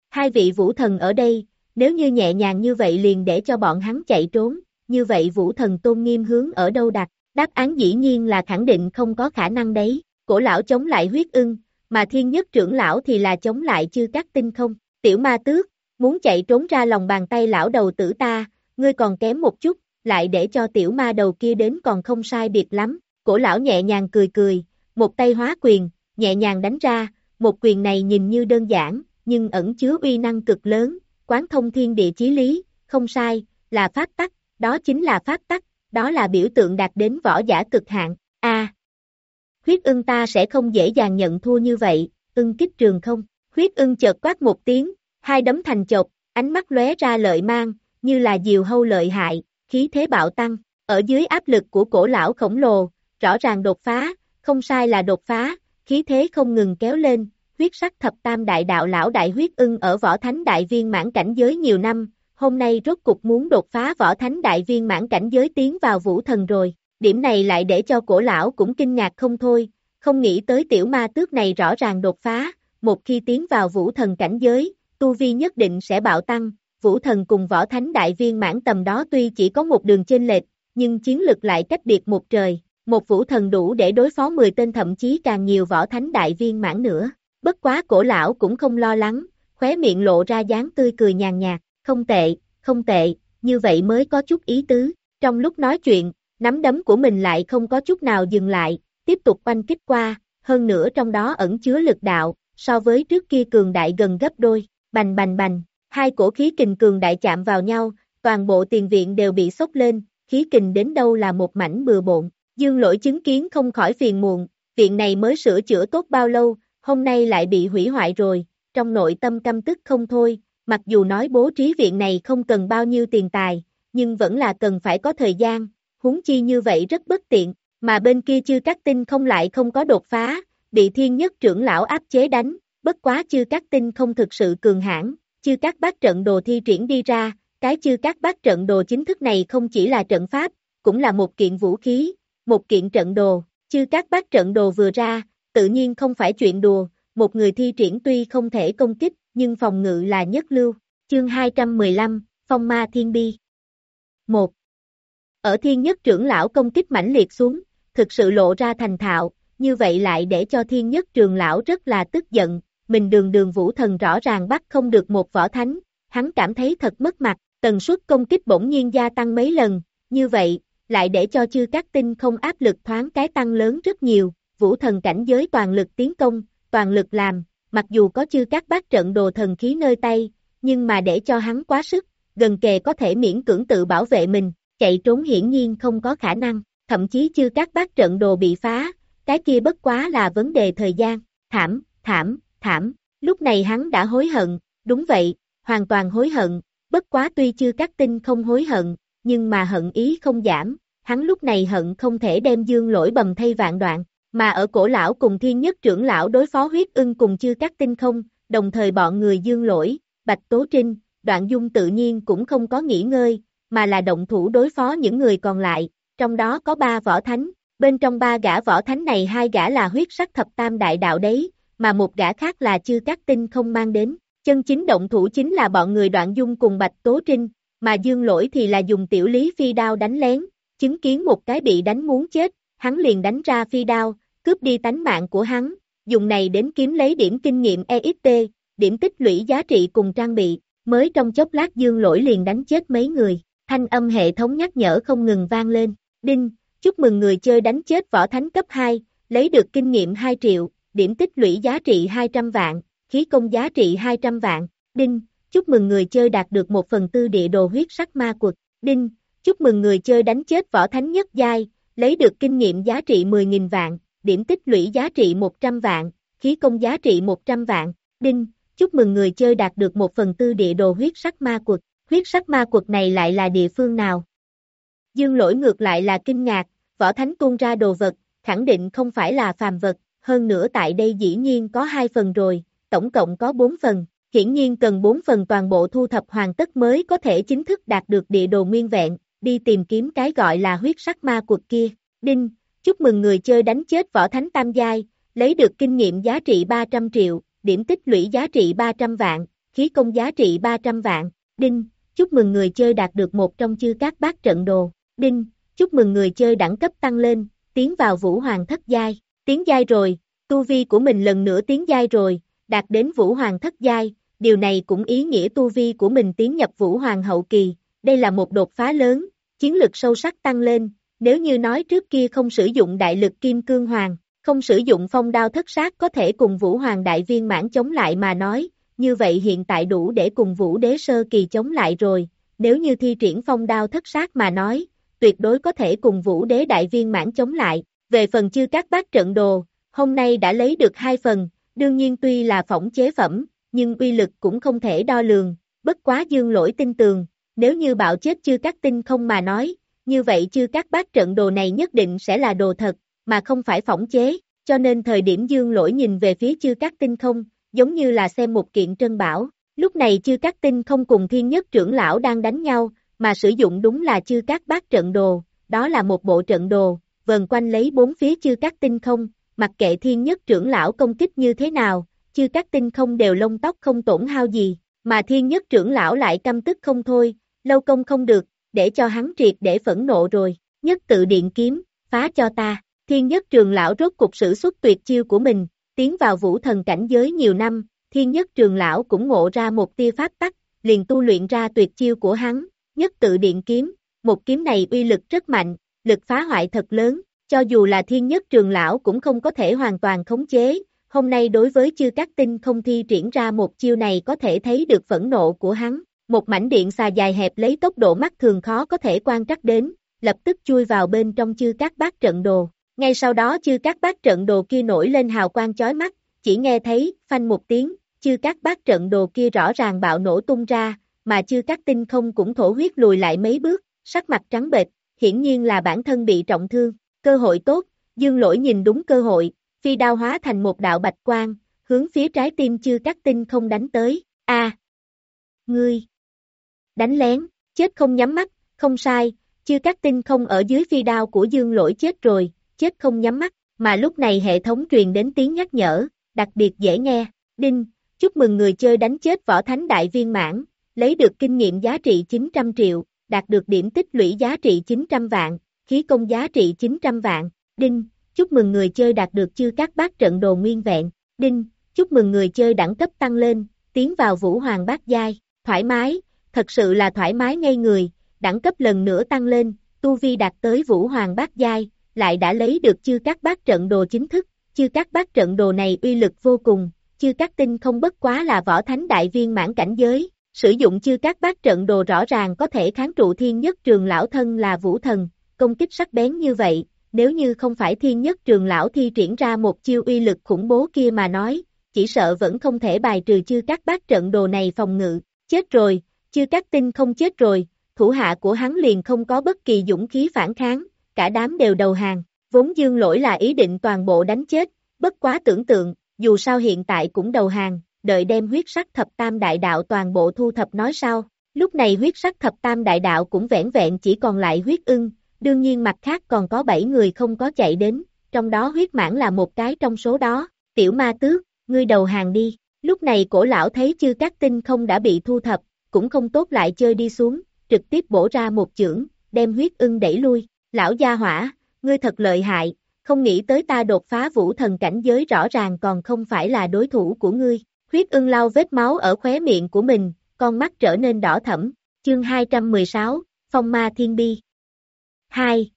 Hai vị vũ thần ở đây, nếu như nhẹ nhàng như vậy liền để cho bọn hắn chạy trốn, như vậy vũ thần tôn nghiêm hướng ở đâu đặt, đáp án dĩ nhiên là khẳng định không có khả năng đấy, cổ lão chống lại huyết ưng, mà thiên nhất trưởng lão thì là chống lại chư các tinh không, tiểu ma tước, muốn chạy trốn ra lòng bàn tay lão đầu tử ta, ngươi còn kém một chút, lại để cho tiểu ma đầu kia đến còn không sai biệt lắm, cổ lão nhẹ nhàng cười cười, một tay hóa quyền, nhẹ nhàng đánh ra, một quyền này nhìn như đơn giản, nhưng ẩn chứa uy năng cực lớn, quán thông thiên địa chí lý, không sai, là pháp tắc, đó chính là pháp tắc, đó là biểu tượng đạt đến võ giả cực hạn, a. Huyết ưng ta sẽ không dễ dàng nhận thua như vậy, ưng kích trường không, huyết ưng chợt quát một tiếng, hai đấm thành chột, ánh mắt lóe ra lợi mang, như là diều hâu lợi hại, khí thế bạo tăng, ở dưới áp lực của cổ lão khổng lồ, rõ ràng đột phá, không sai là đột phá, khí thế không ngừng kéo lên, huyết sắc thập tam đại đạo lão đại huyết ưng ở võ thánh đại viên mãn cảnh giới nhiều năm, hôm nay rốt cục muốn đột phá võ thánh đại viên mãn cảnh giới tiến vào vũ thần rồi, điểm này lại để cho cổ lão cũng kinh ngạc không thôi, không nghĩ tới tiểu ma tước này rõ ràng đột phá, một khi tiến vào vũ thần cảnh giới, tu vi nhất định sẽ bạo tăng, vũ thần cùng võ thánh đại viên mãn tầm đó tuy chỉ có một đường chênh lệch, nhưng chiến lực lại cách biệt một trời, một vũ thần đủ để đối phó 10 tên thậm chí càng nhiều võ thánh đại viên mãn nữa. Bất quá cổ lão cũng không lo lắng, khóe miệng lộ ra dáng tươi cười nhàn nhạt, không tệ, không tệ, như vậy mới có chút ý tứ. Trong lúc nói chuyện, nắm đấm của mình lại không có chút nào dừng lại, tiếp tục quanh kích qua, hơn nữa trong đó ẩn chứa lực đạo, so với trước kia cường đại gần gấp đôi, bành bành bành, hai cổ khí kình cường đại chạm vào nhau, toàn bộ tiền viện đều bị sốc lên, khí kình đến đâu là một mảnh bừa bộn, dương lỗi chứng kiến không khỏi phiền muộn, viện này mới sửa chữa tốt bao lâu, hôm nay lại bị hủy hoại rồi, trong nội tâm căm tức không thôi, mặc dù nói bố trí viện này không cần bao nhiêu tiền tài, nhưng vẫn là cần phải có thời gian, huống chi như vậy rất bất tiện, mà bên kia chư các tinh không lại không có đột phá, bị thiên nhất trưởng lão áp chế đánh, bất quá chư các tinh không thực sự cường hãn, chư các bát trận đồ thi triển đi ra, cái chư các bát trận đồ chính thức này không chỉ là trận pháp, cũng là một kiện vũ khí, một kiện trận đồ, chư các bát trận đồ vừa ra, tự nhiên không phải chuyện đùa, một người thi triển tuy không thể công kích, nhưng phòng ngự là nhất lưu. Chương 215, Phong Ma Thiên Bi 1. Ở thiên nhất trưởng lão công kích mãnh liệt xuống, thực sự lộ ra thành thạo, như vậy lại để cho thiên nhất trường lão rất là tức giận, mình đường đường vũ thần rõ ràng bắt không được một võ thánh, hắn cảm thấy thật mất mặt, tần suất công kích bỗng nhiên gia tăng mấy lần, như vậy, lại để cho chư các tinh không áp lực thoáng cái tăng lớn rất nhiều, vũ thần cảnh giới toàn lực tiến công, toàn lực làm, mặc dù có chư các bát trận đồ thần khí nơi tay, nhưng mà để cho hắn quá sức, gần kề có thể miễn cưỡng tự bảo vệ mình, chạy trốn hiển nhiên không có khả năng, thậm chí chư các bát trận đồ bị phá, cái kia bất quá là vấn đề thời gian, thảm, thảm, thảm, lúc này hắn đã hối hận, đúng vậy, hoàn toàn hối hận, bất quá tuy chưa các tinh không hối hận, nhưng mà hận ý không giảm, hắn lúc này hận không thể đem dương lỗi bầm thay vạn đoạn, mà ở cổ lão cùng thiên nhất trưởng lão đối phó huyết ưng cùng chư các tinh không, đồng thời bọn người dương lỗi, bạch tố trinh, đoạn dung tự nhiên cũng không có nghỉ ngơi, mà là động thủ đối phó những người còn lại, trong đó có ba võ thánh, bên trong ba gã võ thánh này hai gã là huyết sắc thập tam đại đạo đấy, mà một gã khác là chư các tinh không mang đến, chân chính động thủ chính là bọn người đoạn dung cùng bạch tố trinh, mà dương lỗi thì là dùng tiểu lý phi đao đánh lén, chứng kiến một cái bị đánh muốn chết, hắn liền đánh ra phi đao, cướp đi tánh mạng của hắn, dùng này đến kiếm lấy điểm kinh nghiệm EXP, điểm tích lũy giá trị cùng trang bị, mới trong chốc lát dương lỗi liền đánh chết mấy người, thanh âm hệ thống nhắc nhở không ngừng vang lên, đinh, chúc mừng người chơi đánh chết võ thánh cấp 2, lấy được kinh nghiệm 2 triệu, điểm tích lũy giá trị 200 vạn, khí công giá trị 200 vạn, đinh, chúc mừng người chơi đạt được một phần tư địa đồ huyết sắc ma quật, đinh, chúc mừng người chơi đánh chết võ thánh nhất giai, lấy được kinh nghiệm giá trị 10.000 vạn, điểm tích lũy giá trị 100 vạn, khí công giá trị 100 vạn, đinh, chúc mừng người chơi đạt được một phần tư địa đồ huyết sắc ma quật, huyết sắc ma quật này lại là địa phương nào? Dương lỗi ngược lại là kinh ngạc, võ thánh cung ra đồ vật, khẳng định không phải là phàm vật, hơn nữa tại đây dĩ nhiên có hai phần rồi, tổng cộng có bốn phần, hiển nhiên cần bốn phần toàn bộ thu thập hoàn tất mới có thể chính thức đạt được địa đồ nguyên vẹn, đi tìm kiếm cái gọi là huyết sắc ma quật kia. Đinh, chúc mừng người chơi đánh chết võ thánh tam giai, lấy được kinh nghiệm giá trị 300 triệu, điểm tích lũy giá trị 300 vạn, khí công giá trị 300 vạn. Đinh, chúc mừng người chơi đạt được một trong chư các bát trận đồ. Đinh, chúc mừng người chơi đẳng cấp tăng lên, tiến vào vũ hoàng thất giai. Tiến giai rồi, tu vi của mình lần nữa tiến giai rồi, đạt đến vũ hoàng thất giai, điều này cũng ý nghĩa tu vi của mình tiến nhập vũ hoàng hậu kỳ, đây là một đột phá lớn, chiến lực sâu sắc tăng lên, nếu như nói trước kia không sử dụng đại lực kim cương hoàng, không sử dụng phong đao thất sát có thể cùng vũ hoàng đại viên mãn chống lại mà nói, như vậy hiện tại đủ để cùng vũ đế sơ kỳ chống lại rồi, nếu như thi triển phong đao thất sát mà nói, tuyệt đối có thể cùng vũ đế đại viên mãn chống lại, về phần chư các bác trận đồ, hôm nay đã lấy được hai phần, đương nhiên tuy là phỏng chế phẩm, nhưng uy lực cũng không thể đo lường, bất quá dương lỗi tin tường, nếu như bạo chết chưa các tinh không mà nói, như vậy chư các bát trận đồ này nhất định sẽ là đồ thật, mà không phải phỏng chế, cho nên thời điểm dương lỗi nhìn về phía chư các tinh không, giống như là xem một kiện trân bảo. Lúc này chư các tinh không cùng thiên nhất trưởng lão đang đánh nhau, mà sử dụng đúng là chư các bát trận đồ, đó là một bộ trận đồ, vần quanh lấy bốn phía chư các tinh không, mặc kệ thiên nhất trưởng lão công kích như thế nào, chư các tinh không đều lông tóc không tổn hao gì, mà thiên nhất trưởng lão lại căm tức không thôi, lâu công không được, để cho hắn triệt để phẫn nộ rồi, nhất tự điện kiếm, phá cho ta, thiên nhất trường lão rốt cục sử xuất tuyệt chiêu của mình, tiến vào vũ thần cảnh giới nhiều năm, thiên nhất trường lão cũng ngộ ra một tia pháp tắc, liền tu luyện ra tuyệt chiêu của hắn, nhất tự điện kiếm, một kiếm này uy lực rất mạnh, lực phá hoại thật lớn, cho dù là thiên nhất trường lão cũng không có thể hoàn toàn khống chế, hôm nay đối với chư các tinh không thi triển ra một chiêu này có thể thấy được phẫn nộ của hắn, một mảnh điện xà dài hẹp lấy tốc độ mắt thường khó có thể quan trắc đến, lập tức chui vào bên trong chư các bát trận đồ. Ngay sau đó chư các bát trận đồ kia nổi lên hào quang chói mắt, chỉ nghe thấy, phanh một tiếng, chư các bát trận đồ kia rõ ràng bạo nổ tung ra, mà chư các tinh không cũng thổ huyết lùi lại mấy bước, sắc mặt trắng bệch, hiển nhiên là bản thân bị trọng thương, cơ hội tốt, dương lỗi nhìn đúng cơ hội, phi đao hóa thành một đạo bạch quang, hướng phía trái tim chư các tinh không đánh tới, a! Ngươi, đánh lén, chết không nhắm mắt, không sai, chư các tinh không ở dưới phi đao của dương lỗi chết rồi, chết không nhắm mắt, mà lúc này hệ thống truyền đến tiếng nhắc nhở, đặc biệt dễ nghe, đinh, chúc mừng người chơi đánh chết võ thánh đại viên mãn, lấy được kinh nghiệm giá trị 900 triệu, đạt được điểm tích lũy giá trị 900 vạn, khí công giá trị 900 vạn, đinh, chúc mừng người chơi đạt được chư các bát trận đồ nguyên vẹn, đinh, chúc mừng người chơi đẳng cấp tăng lên, tiến vào vũ hoàng bát giai, thoải mái, thật sự là thoải mái ngay người, đẳng cấp lần nữa tăng lên, tu vi đạt tới vũ hoàng bát giai, lại đã lấy được chư các bát trận đồ chính thức, chư các bát trận đồ này uy lực vô cùng, chư các tinh không bất quá là võ thánh đại viên mãn cảnh giới, sử dụng chư các bát trận đồ rõ ràng có thể kháng trụ thiên nhất trường lão thân là vũ thần, công kích sắc bén như vậy, nếu như không phải thiên nhất trường lão thi triển ra một chiêu uy lực khủng bố kia mà nói, chỉ sợ vẫn không thể bài trừ chư các bát trận đồ này phòng ngự, chết rồi, chư các tinh không chết rồi, thủ hạ của hắn liền không có bất kỳ dũng khí phản kháng, cả đám đều đầu hàng, vốn dương lỗi là ý định toàn bộ đánh chết, bất quá tưởng tượng, dù sao hiện tại cũng đầu hàng, đợi đem huyết sắc thập tam đại đạo toàn bộ thu thập nói sau, lúc này huyết sắc thập tam đại đạo cũng vẻn vẹn chỉ còn lại huyết ưng, đương nhiên mặt khác còn có 7 người không có chạy đến, trong đó huyết mãn là một cái trong số đó, tiểu ma tước, ngươi đầu hàng đi, lúc này cổ lão thấy chư các tinh không đã bị thu thập, cũng không tốt lại chơi đi xuống, trực tiếp bổ ra một chưởng, đem huyết ưng đẩy lui, lão gia hỏa, ngươi thật lợi hại, không nghĩ tới ta đột phá vũ thần cảnh giới rõ ràng còn không phải là đối thủ của ngươi, huyết ưng lau vết máu ở khóe miệng của mình, con mắt trở nên đỏ thẫm, chương 216, Phong Ma Thiên Bi. 2.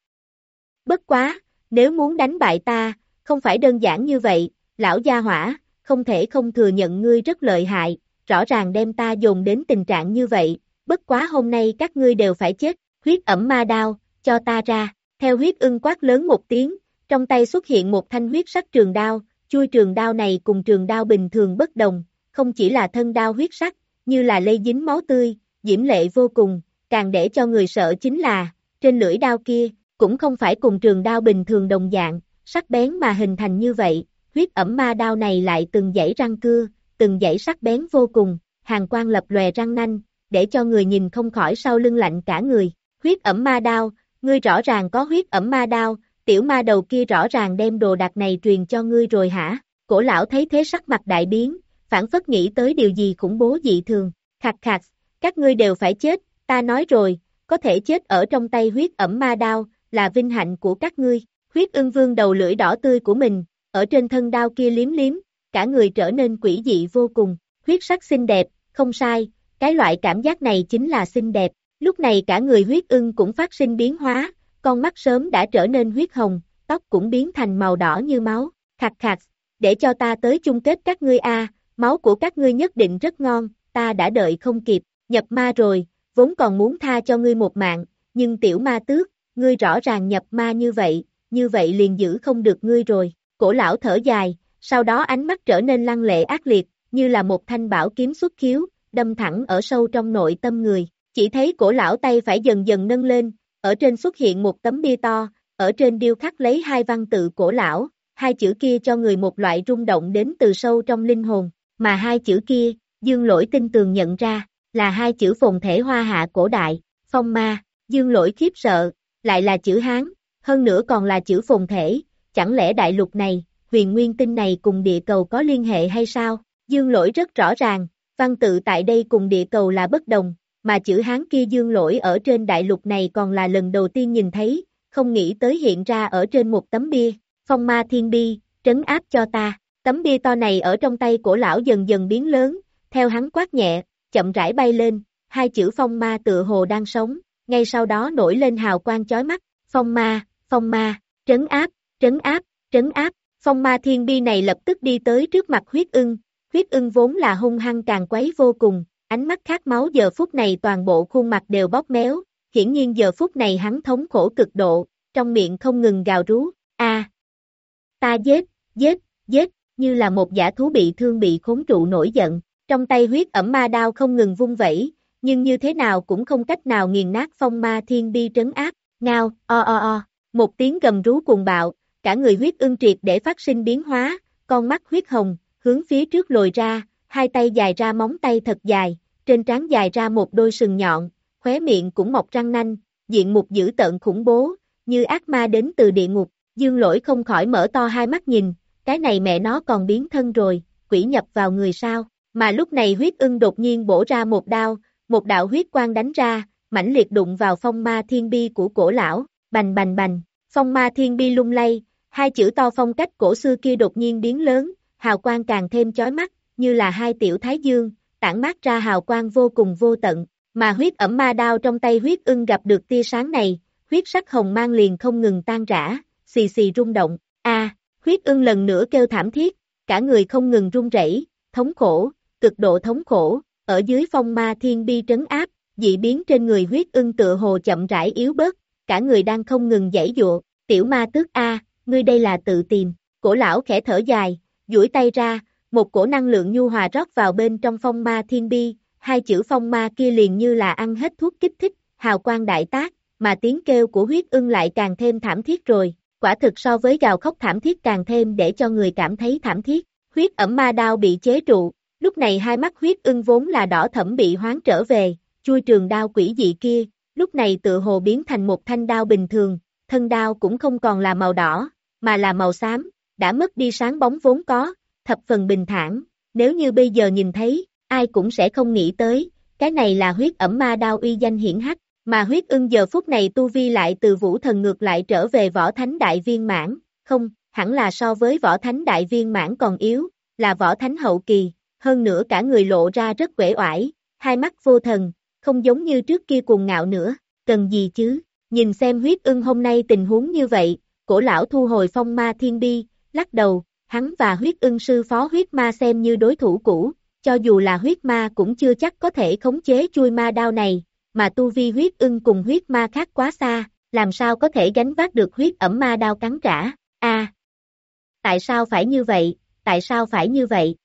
Bất quá, nếu muốn đánh bại ta, không phải đơn giản như vậy, lão gia hỏa, không thể không thừa nhận ngươi rất lợi hại, rõ ràng đem ta dồn đến tình trạng như vậy, bất quá hôm nay các ngươi đều phải chết, huyết ẩm ma đao, cho ta ra, theo huyết ưng quát lớn một tiếng, trong tay xuất hiện một thanh huyết sắc trường đao, chui trường đao này cùng trường đao bình thường bất đồng, không chỉ là thân đao huyết sắc, như là lây dính máu tươi, diễm lệ vô cùng, càng để cho người sợ chính là, trên lưỡi đao kia, cũng không phải cùng trường đao bình thường đồng dạng, sắc bén mà hình thành như vậy, huyết ẩm ma đao này lại từng dãy răng cưa, từng dãy sắc bén vô cùng, hàng quang lập lòe răng nanh, để cho người nhìn không khỏi sau lưng lạnh cả người, huyết ẩm ma đao, ngươi rõ ràng có huyết ẩm ma đao, tiểu ma đầu kia rõ ràng đem đồ đạc này truyền cho ngươi rồi hả, cổ lão thấy thế sắc mặt đại biến, phản phất nghĩ tới điều gì khủng bố dị thường, khạc khạc, các ngươi đều phải chết, ta nói rồi, có thể chết ở trong tay huyết ẩm ma đao, là vinh hạnh của các ngươi, huyết ưng vương đầu lưỡi đỏ tươi của mình, ở trên thân đao kia liếm liếm, cả người trở nên quỷ dị vô cùng, huyết sắc xinh đẹp, không sai, cái loại cảm giác này chính là xinh đẹp, lúc này cả người huyết ưng cũng phát sinh biến hóa, con mắt sớm đã trở nên huyết hồng, tóc cũng biến thành màu đỏ như máu, khạc khạc, để cho ta tới chung kết các ngươi a, máu của các ngươi nhất định rất ngon, ta đã đợi không kịp, nhập ma rồi, vốn còn muốn tha cho ngươi một mạng, nhưng tiểu ma tước, ngươi rõ ràng nhập ma như vậy, như vậy liền giữ không được ngươi rồi, cổ lão thở dài, sau đó ánh mắt trở nên lăng lệ ác liệt, như là một thanh bảo kiếm xuất khiếu, đâm thẳng ở sâu trong nội tâm người, chỉ thấy cổ lão tay phải dần dần nâng lên, ở trên xuất hiện một tấm bia to, ở trên điêu khắc lấy hai văn tự cổ lão, hai chữ kia cho người một loại rung động đến từ sâu trong linh hồn, mà hai chữ kia, dương lỗi tin tường nhận ra, là hai chữ phồn thể hoa hạ cổ đại, phong ma, dương lỗi khiếp sợ, lại là chữ Hán, hơn nữa còn là chữ phồn thể, chẳng lẽ đại lục này, huyền nguyên tinh này cùng địa cầu có liên hệ hay sao? Dương lỗi rất rõ ràng, văn tự tại đây cùng địa cầu là bất đồng, mà chữ Hán kia dương lỗi ở trên đại lục này còn là lần đầu tiên nhìn thấy, không nghĩ tới hiện ra ở trên một tấm bia, phong ma thiên bi, trấn áp cho ta, tấm bia to này ở trong tay của lão dần dần biến lớn, theo hắn quát nhẹ, chậm rãi bay lên, hai chữ phong ma tựa hồ đang sống, ngay sau đó nổi lên hào quang chói mắt, phong ma, phong ma, trấn áp, trấn áp, trấn áp, phong ma thiên bi này lập tức đi tới trước mặt huyết ưng, huyết ưng vốn là hung hăng càng quấy vô cùng, ánh mắt khát máu giờ phút này toàn bộ khuôn mặt đều bóp méo, hiển nhiên giờ phút này hắn thống khổ cực độ, trong miệng không ngừng gào rú, a ta giết, giết, giết, như là một giả thú bị thương bị khốn trụ nổi giận, trong tay huyết ẩm ma đao không ngừng vung vẩy, nhưng như thế nào cũng không cách nào nghiền nát phong ma thiên bi trấn áp, ngao, o o o, một tiếng gầm rú cuồng bạo, cả người huyết ưng triệt để phát sinh biến hóa, con mắt huyết hồng, hướng phía trước lồi ra, hai tay dài ra móng tay thật dài, trên trán dài ra một đôi sừng nhọn, khóe miệng cũng mọc răng nanh, diện mục dữ tợn khủng bố, như ác ma đến từ địa ngục, dương lỗi không khỏi mở to hai mắt nhìn, cái này mẹ nó còn biến thân rồi, quỷ nhập vào người sao, mà lúc này huyết ưng đột nhiên bổ ra một đao, một đạo huyết quang đánh ra, mãnh liệt đụng vào phong ma thiên bi của cổ lão, bành bành bành, phong ma thiên bi lung lay, hai chữ to phong cách cổ xưa kia đột nhiên biến lớn, hào quang càng thêm chói mắt, như là hai tiểu thái dương, tản mát ra hào quang vô cùng vô tận, mà huyết ẩm ma đao trong tay huyết ưng gặp được tia sáng này, huyết sắc hồng mang liền không ngừng tan rã, xì xì rung động, a huyết ưng lần nữa kêu thảm thiết, cả người không ngừng run rẩy, thống khổ, cực độ thống khổ, ở dưới phong ma thiên bi trấn áp, dị biến trên người huyết ưng tựa hồ chậm rãi yếu bớt, cả người đang không ngừng giãy dụa, tiểu ma tước A, ngươi đây là tự tìm, cổ lão khẽ thở dài, duỗi tay ra, một cổ năng lượng nhu hòa rót vào bên trong phong ma thiên bi, hai chữ phong ma kia liền như là ăn hết thuốc kích thích, hào quang đại tác, mà tiếng kêu của huyết ưng lại càng thêm thảm thiết rồi, quả thực so với gào khóc thảm thiết càng thêm để cho người cảm thấy thảm thiết, huyết ẩm ma đao bị chế trụ, lúc này hai mắt huyết ưng vốn là đỏ thẫm bị hoán trở về, chui trường đao quỷ dị kia, lúc này tự hồ biến thành một thanh đao bình thường, thân đao cũng không còn là màu đỏ, mà là màu xám, đã mất đi sáng bóng vốn có, thập phần bình thản, nếu như bây giờ nhìn thấy, ai cũng sẽ không nghĩ tới, cái này là huyết ẩm ma đao uy danh hiển hách, mà huyết ưng giờ phút này tu vi lại từ vũ thần ngược lại trở về võ thánh đại viên mãn, không, hẳn là so với võ thánh đại viên mãn còn yếu, là võ thánh hậu kỳ, hơn nữa cả người lộ ra rất quể oải, hai mắt vô thần, không giống như trước kia cuồng ngạo nữa, cần gì chứ, nhìn xem huyết ưng hôm nay tình huống như vậy, cổ lão thu hồi phong ma thiên bi, lắc đầu, hắn và huyết ưng sư phó huyết ma xem như đối thủ cũ, cho dù là huyết ma cũng chưa chắc có thể khống chế chui ma đao này, mà tu vi huyết ưng cùng huyết ma khác quá xa, làm sao có thể gánh vác được huyết ẩm ma đao cắn trả, a Tại sao phải như vậy, tại sao phải như vậy?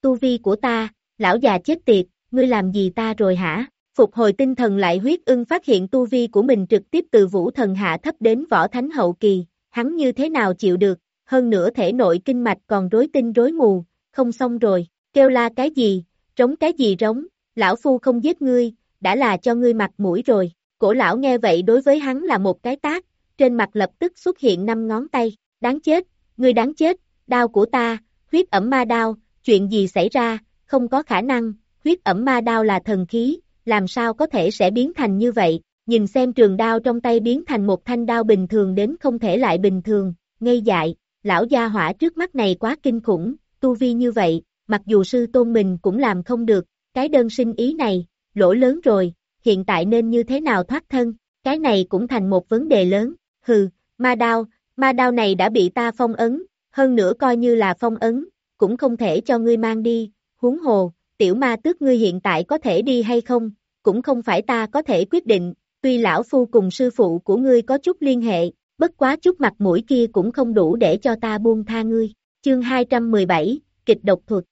Tu vi của ta, lão già chết tiệt, ngươi làm gì ta rồi hả? Phục hồi tinh thần lại huyết ưng phát hiện tu vi của mình trực tiếp từ vũ thần hạ thấp đến võ thánh hậu kỳ, hắn như thế nào chịu được, hơn nữa thể nội kinh mạch còn rối tinh rối mù, không xong rồi, kêu la cái gì, trống cái gì rống, lão phu không giết ngươi, đã là cho ngươi mặt mũi rồi, cổ lão nghe vậy đối với hắn là một cái tác, trên mặt lập tức xuất hiện năm ngón tay, đáng chết, ngươi đáng chết, đao của ta, huyết ẩm ma đao, chuyện gì xảy ra, không có khả năng, huyết ẩm ma đao là thần khí, làm sao có thể sẽ biến thành như vậy, nhìn xem trường đao trong tay biến thành một thanh đao bình thường đến không thể lại bình thường, ngây dại, lão gia hỏa trước mắt này quá kinh khủng, tu vi như vậy, mặc dù sư tôn mình cũng làm không được, cái đơn sinh ý này, lỗ lớn rồi, hiện tại nên như thế nào thoát thân, cái này cũng thành một vấn đề lớn, hừ, ma đao, ma đao này đã bị ta phong ấn, hơn nữa coi như là phong ấn, cũng không thể cho ngươi mang đi, huống hồ, tiểu ma tước ngươi hiện tại có thể đi hay không, cũng không phải ta có thể quyết định, tuy lão phu cùng sư phụ của ngươi có chút liên hệ, bất quá chút mặt mũi kia cũng không đủ để cho ta buông tha ngươi. Chương 217, kịch độc thuật.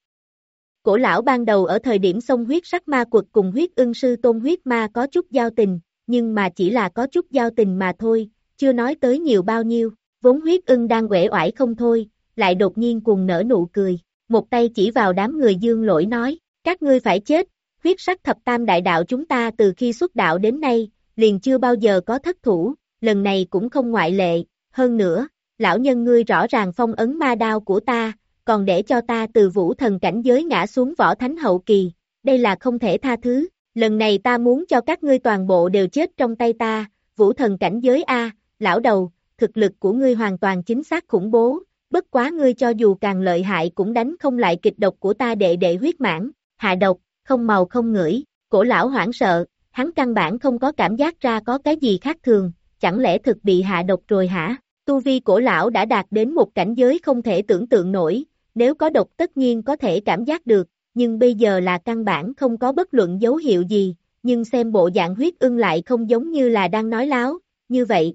Cổ lão ban đầu ở thời điểm sông huyết sắc ma quật cùng huyết ưng sư tôn huyết ma có chút giao tình, nhưng mà chỉ là có chút giao tình mà thôi, chưa nói tới nhiều bao nhiêu. vốn huyết ưng đang quể oải không thôi, lại đột nhiên cuồng nở nụ cười, một tay chỉ vào đám người dương lỗi nói, các ngươi phải chết, huyết sắc thập tam đại đạo chúng ta từ khi xuất đạo đến nay, liền chưa bao giờ có thất thủ, lần này cũng không ngoại lệ, hơn nữa, lão nhân ngươi rõ ràng phong ấn ma đao của ta, còn để cho ta từ vũ thần cảnh giới ngã xuống võ thánh hậu kỳ, đây là không thể tha thứ, lần này ta muốn cho các ngươi toàn bộ đều chết trong tay ta, vũ thần cảnh giới A, lão đầu, thực lực của ngươi hoàn toàn chính xác khủng bố, bất quá ngươi cho dù càng lợi hại cũng đánh không lại kịch độc của ta đệ đệ huyết mãn, hạ độc, không màu không ngửi, cổ lão hoảng sợ, hắn căn bản không có cảm giác ra có cái gì khác thường, chẳng lẽ thực bị hạ độc rồi hả? Tu vi cổ lão đã đạt đến một cảnh giới không thể tưởng tượng nổi, nếu có độc tất nhiên có thể cảm giác được, nhưng bây giờ là căn bản không có bất luận dấu hiệu gì, nhưng xem bộ dạng huyết ưng lại không giống như là đang nói láo, như vậy.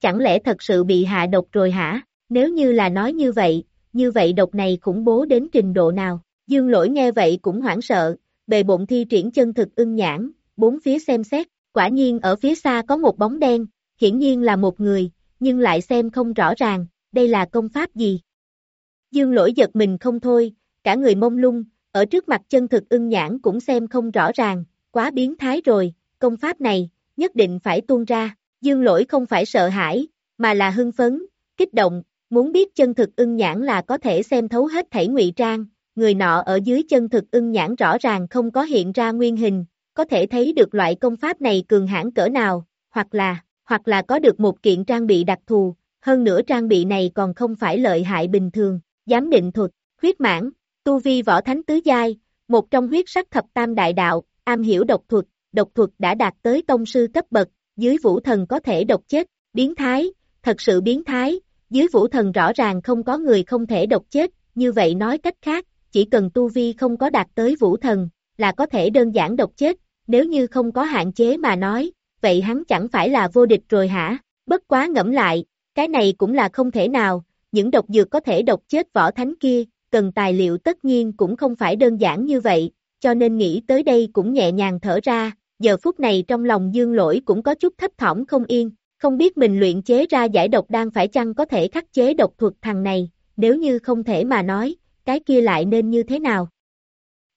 Chẳng lẽ thật sự bị hạ độc rồi hả? Nếu như là nói như vậy, như vậy độc này khủng bố đến trình độ nào? Dương lỗi nghe vậy cũng hoảng sợ, bề bụng thi triển chân thực ưng nhãn, bốn phía xem xét, quả nhiên ở phía xa có một bóng đen, hiển nhiên là một người, nhưng lại xem không rõ ràng, đây là công pháp gì. Dương lỗi giật mình không thôi, cả người mông lung, ở trước mặt chân thực ưng nhãn cũng xem không rõ ràng, quá biến thái rồi, công pháp này, nhất định phải tuôn ra, dương lỗi không phải sợ hãi, mà là hưng phấn, kích động, muốn biết chân thực ưng nhãn là có thể xem thấu hết thảy ngụy trang, người nọ ở dưới chân thực ưng nhãn rõ ràng không có hiện ra nguyên hình, có thể thấy được loại công pháp này cường hãn cỡ nào, hoặc là, hoặc là có được một kiện trang bị đặc thù, hơn nữa trang bị này còn không phải lợi hại bình thường, giám định thuật, huyết mãn, tu vi võ thánh tứ giai, một trong huyết sắc thập tam đại đạo, am hiểu độc thuật, độc thuật đã đạt tới tông sư cấp bậc, dưới vũ thần có thể độc chết, biến thái, thật sự biến thái, dưới vũ thần rõ ràng không có người không thể độc chết, như vậy nói cách khác, chỉ cần tu vi không có đạt tới vũ thần, là có thể đơn giản độc chết, nếu như không có hạn chế mà nói, vậy hắn chẳng phải là vô địch rồi hả? Bất quá ngẫm lại, cái này cũng là không thể nào, những độc dược có thể độc chết võ thánh kia, cần tài liệu tất nhiên cũng không phải đơn giản như vậy, cho nên nghĩ tới đây cũng nhẹ nhàng thở ra, giờ phút này trong lòng dương lỗi cũng có chút thấp thỏm không yên, không biết mình luyện chế ra giải độc đang phải chăng có thể khắc chế độc thuật thằng này, nếu như không thể mà nói, cái kia lại nên như thế nào?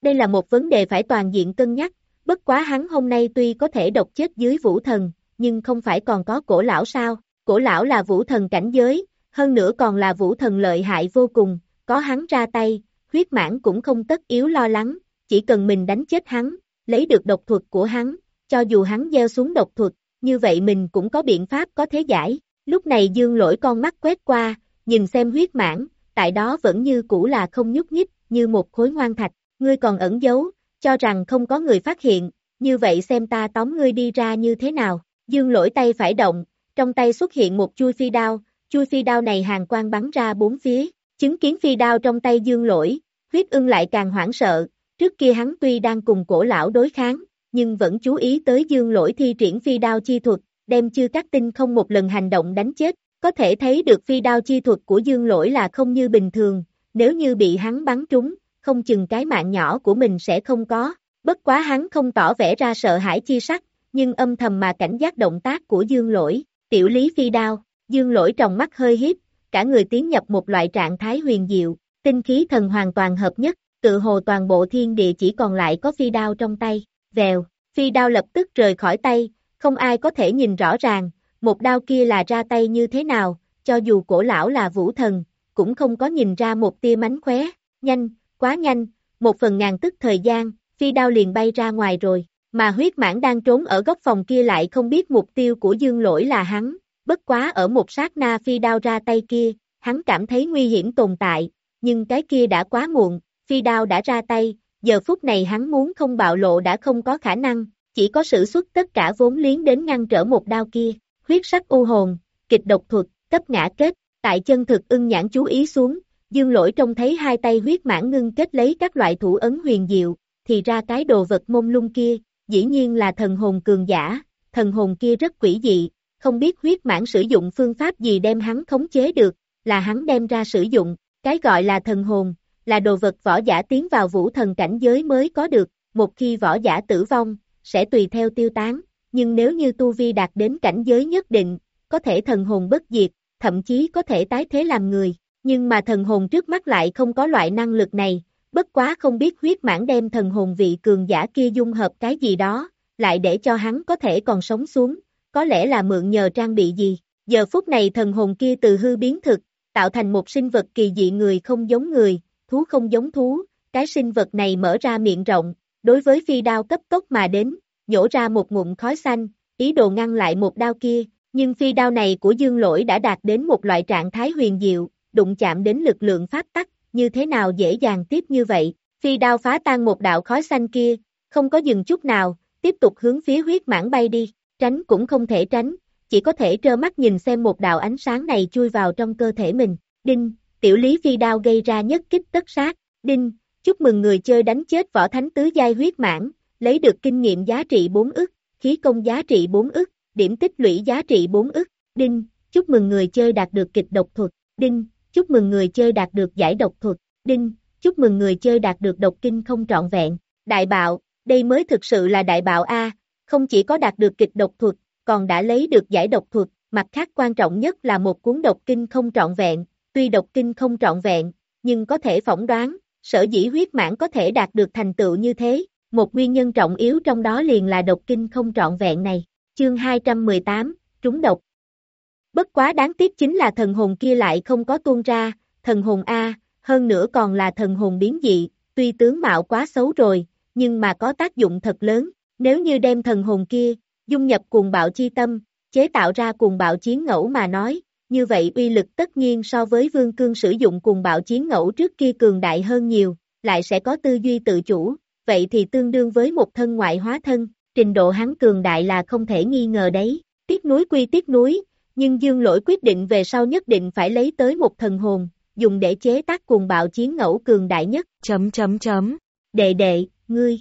Đây là một vấn đề phải toàn diện cân nhắc, bất quá hắn hôm nay tuy có thể độc chết dưới vũ thần, nhưng không phải còn có cổ lão sao, cổ lão là vũ thần cảnh giới, hơn nữa còn là vũ thần lợi hại vô cùng, có hắn ra tay, huyết mãn cũng không tất yếu lo lắng, chỉ cần mình đánh chết hắn, lấy được độc thuật của hắn, cho dù hắn gieo xuống độc thuật, như vậy mình cũng có biện pháp có thế giải. Lúc này dương lỗi con mắt quét qua, nhìn xem huyết mãn, tại đó vẫn như cũ là không nhúc nhích, như một khối ngoan thạch, ngươi còn ẩn giấu, cho rằng không có người phát hiện, như vậy xem ta tóm ngươi đi ra như thế nào. Dương lỗi tay phải động, trong tay xuất hiện một chui phi đao, chui phi đao này hàng quang bắn ra bốn phía, chứng kiến phi đao trong tay dương lỗi, huyết ưng lại càng hoảng sợ, trước kia hắn tuy đang cùng cổ lão đối kháng, nhưng vẫn chú ý tới dương lỗi thi triển phi đao chi thuật, đem chư các tinh không một lần hành động đánh chết, có thể thấy được phi đao chi thuật của dương lỗi là không như bình thường, nếu như bị hắn bắn trúng, không chừng cái mạng nhỏ của mình sẽ không có, bất quá hắn không tỏ vẻ ra sợ hãi chi sắc, nhưng âm thầm mà cảnh giác động tác của dương lỗi, tiểu lý phi đao, dương lỗi trong mắt hơi hiếp, cả người tiến nhập một loại trạng thái huyền diệu, tinh khí thần hoàn toàn hợp nhất, tự hồ toàn bộ thiên địa chỉ còn lại có phi đao trong tay, vèo, phi đao lập tức rời khỏi tay, không ai có thể nhìn rõ ràng, một đao kia là ra tay như thế nào, cho dù cổ lão là vũ thần, cũng không có nhìn ra một tia mánh khóe, nhanh, quá nhanh, một phần ngàn tức thời gian, phi đao liền bay ra ngoài rồi, mà huyết mãn đang trốn ở góc phòng kia lại không biết mục tiêu của dương lỗi là hắn, bất quá ở một sát na phi đao ra tay kia, hắn cảm thấy nguy hiểm tồn tại, nhưng cái kia đã quá muộn, phi đao đã ra tay, giờ phút này hắn muốn không bạo lộ đã không có khả năng, chỉ có sử xuất tất cả vốn liếng đến ngăn trở một đao kia, huyết sắc u hồn, kịch độc thuật, cấp ngã kết, tại chân thực ưng nhãn chú ý xuống, dương lỗi trông thấy hai tay huyết mãn ngưng kết lấy các loại thủ ấn huyền diệu, thì ra cái đồ vật mông lung kia, dĩ nhiên là thần hồn cường giả, thần hồn kia rất quỷ dị, không biết huyết mãn sử dụng phương pháp gì đem hắn khống chế được, là hắn đem ra sử dụng, cái gọi là thần hồn, là đồ vật võ giả tiến vào vũ thần cảnh giới mới có được, một khi võ giả tử vong, sẽ tùy theo tiêu tán, nhưng nếu như tu vi đạt đến cảnh giới nhất định, có thể thần hồn bất diệt, thậm chí có thể tái thế làm người, nhưng mà thần hồn trước mắt lại không có loại năng lực này, bất quá không biết huyết mãn đem thần hồn vị cường giả kia dung hợp cái gì đó, lại để cho hắn có thể còn sống xuống, có lẽ là mượn nhờ trang bị gì. Giờ phút này thần hồn kia từ hư biến thực, tạo thành một sinh vật kỳ dị người không giống người, thú không giống thú, cái sinh vật này mở ra miệng rộng, đối với phi đao cấp tốc mà đến, nhổ ra một ngụm khói xanh, ý đồ ngăn lại một đao kia, nhưng phi đao này của dương lỗi đã đạt đến một loại trạng thái huyền diệu, đụng chạm đến lực lượng pháp tắc, như thế nào dễ dàng tiếp như vậy, phi đao phá tan một đạo khói xanh kia, không có dừng chút nào, tiếp tục hướng phía huyết mãn bay đi, tránh cũng không thể tránh, chỉ có thể trơ mắt nhìn xem một đạo ánh sáng này chui vào trong cơ thể mình, đinh, tiểu lý phi đao gây ra nhất kích tất sát, đinh, chúc mừng người chơi đánh chết võ thánh tứ giai huyết mãn, lấy được kinh nghiệm giá trị 4 ức, khí công giá trị 4 ức, điểm tích lũy giá trị 4 ức, đinh, chúc mừng người chơi đạt được kịch độc thuật, đinh, chúc mừng người chơi đạt được giải độc thuật, đinh, chúc mừng người chơi đạt được độc kinh không trọn vẹn, đại bạo, đây mới thực sự là đại bạo A, không chỉ có đạt được kịch độc thuật, còn đã lấy được giải độc thuật, mặt khác quan trọng nhất là một cuốn độc kinh không trọn vẹn, tuy độc kinh không trọn vẹn, nhưng có thể phỏng đoán, sở dĩ huyết mãn có thể đạt được thành tựu như thế, một nguyên nhân trọng yếu trong đó liền là độc kinh không trọn vẹn này. Chương 218, trúng độc. Bất quá đáng tiếc chính là thần hồn kia lại không có tuôn ra, thần hồn A, hơn nữa còn là thần hồn biến dị, tuy tướng mạo quá xấu rồi, nhưng mà có tác dụng thật lớn, nếu như đem thần hồn kia, dung nhập cuồng bạo chi tâm, chế tạo ra cuồng bạo chiến ngẫu mà nói, như vậy uy lực tất nhiên so với vương cương sử dụng cuồng bạo chiến ngẫu trước kia cường đại hơn nhiều, lại sẽ có tư duy tự chủ, vậy thì tương đương với một thân ngoại hóa thân, trình độ hắn cường đại là không thể nghi ngờ đấy, tiếc núi quy tiếc núi, nhưng dương lỗi quyết định về sau nhất định phải lấy tới một thần hồn, dùng để chế tác cuồng bạo chiến ngẫu cường đại nhất. Chấm chấm chấm. Đệ đệ, ngươi.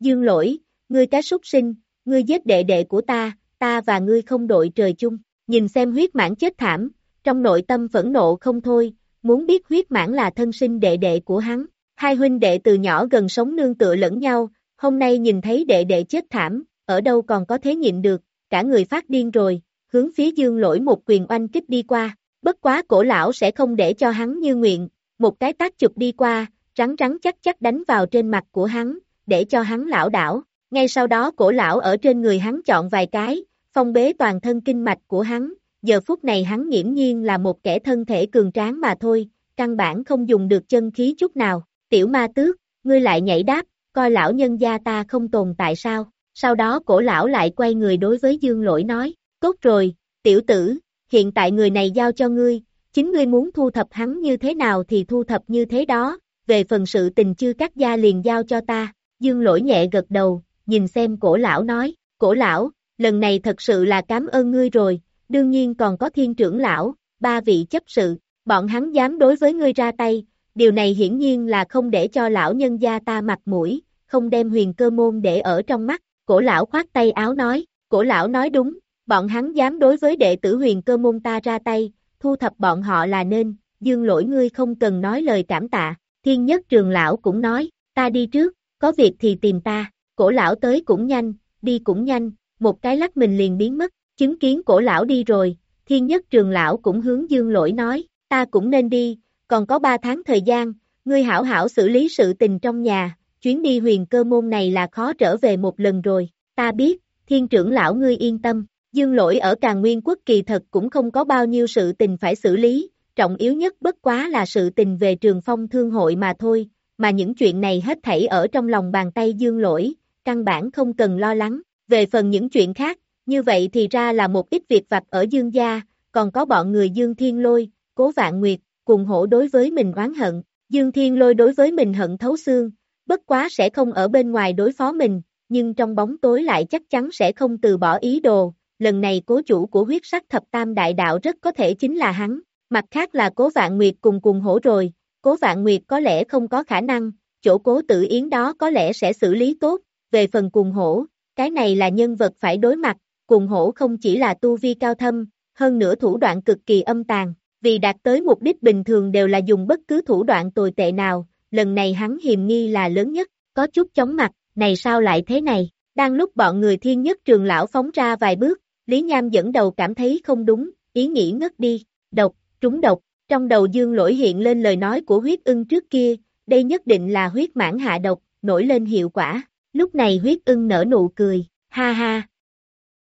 Dương lỗi, ngươi cá súc sinh, ngươi giết đệ đệ của ta, ta và ngươi không đội trời chung. Nhìn xem huyết mãn chết thảm, trong nội tâm phẫn nộ không thôi, muốn biết huyết mãn là thân sinh đệ đệ của hắn. Hai huynh đệ từ nhỏ gần sống nương tựa lẫn nhau, hôm nay nhìn thấy đệ đệ chết thảm, ở đâu còn có thế nhịn được, cả người phát điên rồi, hướng phía dương lỗi một quyền oanh kích đi qua, bất quá cổ lão sẽ không để cho hắn như nguyện, một cái tác chụp đi qua, rắn rắn chắc chắc đánh vào trên mặt của hắn, để cho hắn lão đảo, ngay sau đó cổ lão ở trên người hắn chọn vài cái, phong bế toàn thân kinh mạch của hắn, giờ phút này hắn nghiễm nhiên là một kẻ thân thể cường tráng mà thôi, căn bản không dùng được chân khí chút nào, tiểu ma tước, ngươi lại nhảy đáp, coi lão nhân gia ta không tồn tại sao, sau đó cổ lão lại quay người đối với dương lỗi nói, tốt rồi, tiểu tử, hiện tại người này giao cho ngươi, chính ngươi muốn thu thập hắn như thế nào thì thu thập như thế đó, về phần sự tình chư các gia liền giao cho ta, dương lỗi nhẹ gật đầu, nhìn xem cổ lão nói, cổ lão, lần này thật sự là cảm ơn ngươi rồi, đương nhiên còn có thiên trưởng lão, ba vị chấp sự, bọn hắn dám đối với ngươi ra tay, điều này hiển nhiên là không để cho lão nhân gia ta mặt mũi, không đem huyền cơ môn để ở trong mắt, cổ lão khoát tay áo nói, cổ lão nói đúng, bọn hắn dám đối với đệ tử huyền cơ môn ta ra tay, thu thập bọn họ là nên, dương lỗi ngươi không cần nói lời cảm tạ, thiên nhất trường lão cũng nói, ta đi trước, có việc thì tìm ta, cổ lão tới cũng nhanh, đi cũng nhanh, một cái lắc mình liền biến mất, chứng kiến cổ lão đi rồi, thiên nhất trường lão cũng hướng dương lỗi nói, ta cũng nên đi, còn có ba tháng thời gian, ngươi hảo hảo xử lý sự tình trong nhà, chuyến đi huyền cơ môn này là khó trở về một lần rồi, ta biết, thiên trưởng lão ngươi yên tâm, dương lỗi ở càng nguyên quốc kỳ thật cũng không có bao nhiêu sự tình phải xử lý, trọng yếu nhất bất quá là sự tình về trường phong thương hội mà thôi, mà những chuyện này hết thảy ở trong lòng bàn tay dương lỗi, căn bản không cần lo lắng, về phần những chuyện khác, như vậy thì ra là một ít việc vặt ở dương gia, còn có bọn người dương thiên lôi, cố vạn nguyệt, cùng hổ đối với mình oán hận, dương thiên lôi đối với mình hận thấu xương, bất quá sẽ không ở bên ngoài đối phó mình, nhưng trong bóng tối lại chắc chắn sẽ không từ bỏ ý đồ, lần này cố chủ của huyết sắc thập tam đại đạo rất có thể chính là hắn, mặt khác là cố vạn nguyệt cùng cùng hổ rồi, cố vạn nguyệt có lẽ không có khả năng, chỗ cố tự yến đó có lẽ sẽ xử lý tốt, về phần cùng hổ, cái này là nhân vật phải đối mặt, cùng hổ không chỉ là tu vi cao thâm, hơn nữa thủ đoạn cực kỳ âm tàn, vì đạt tới mục đích bình thường đều là dùng bất cứ thủ đoạn tồi tệ nào, lần này hắn hiềm nghi là lớn nhất, có chút chóng mặt, này sao lại thế này, đang lúc bọn người thiên nhất trường lão phóng ra vài bước, Lý Nham dẫn đầu cảm thấy không đúng, ý nghĩ ngất đi, độc, trúng độc, trong đầu dương lỗi hiện lên lời nói của huyết ưng trước kia, đây nhất định là huyết mãn hạ độc, nổi lên hiệu quả, lúc này huyết ưng nở nụ cười, ha ha,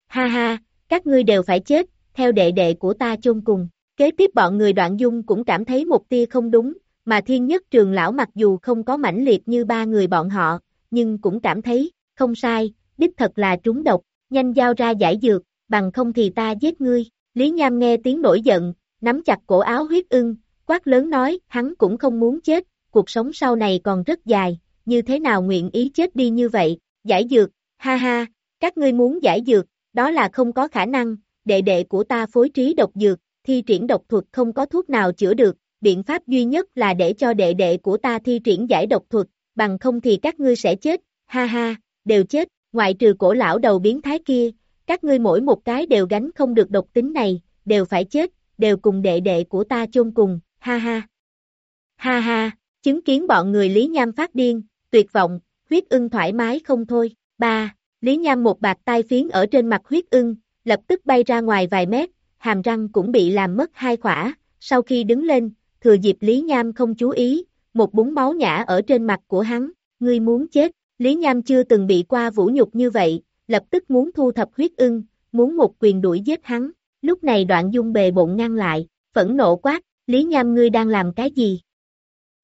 ha ha, các ngươi đều phải chết, theo đệ đệ của ta chôn cùng, kế tiếp bọn người đoạn dung cũng cảm thấy một tia không đúng, mà thiên nhất trường lão mặc dù không có mãnh liệt như ba người bọn họ, nhưng cũng cảm thấy, không sai, đích thật là trúng độc, nhanh giao ra giải dược, bằng không thì ta giết ngươi. Lý Nham nghe tiếng nổi giận, nắm chặt cổ áo huyết ưng, quát lớn nói, hắn cũng không muốn chết, cuộc sống sau này còn rất dài, như thế nào nguyện ý chết đi như vậy, giải dược, ha ha, các ngươi muốn giải dược, đó là không có khả năng, đệ đệ của ta phối trí độc dược, thi triển độc thuật không có thuốc nào chữa được, biện pháp duy nhất là để cho đệ đệ của ta thi triển giải độc thuật, bằng không thì các ngươi sẽ chết, ha ha, đều chết, ngoại trừ cổ lão đầu biến thái kia, các ngươi mỗi một cái đều gánh không được độc tính này, đều phải chết, đều cùng đệ đệ của ta chôn cùng, ha ha. Ha ha, chứng kiến bọn người Lý Nham phát điên, tuyệt vọng, huyết ưng thoải mái không thôi. Ba, Lý Nham một bạc tai phiến ở trên mặt huyết ưng, lập tức bay ra ngoài vài mét, hàm răng cũng bị làm mất hai khỏa, sau khi đứng lên, thừa dịp Lý Nham không chú ý, một búng máu nhã ở trên mặt của hắn, ngươi muốn chết, Lý Nham chưa từng bị qua vũ nhục như vậy, lập tức muốn thu thập huyết ưng, muốn một quyền đuổi giết hắn, lúc này đoạn dung bề bộn ngăn lại, phẫn nộ quát, Lý Nham ngươi đang làm cái gì?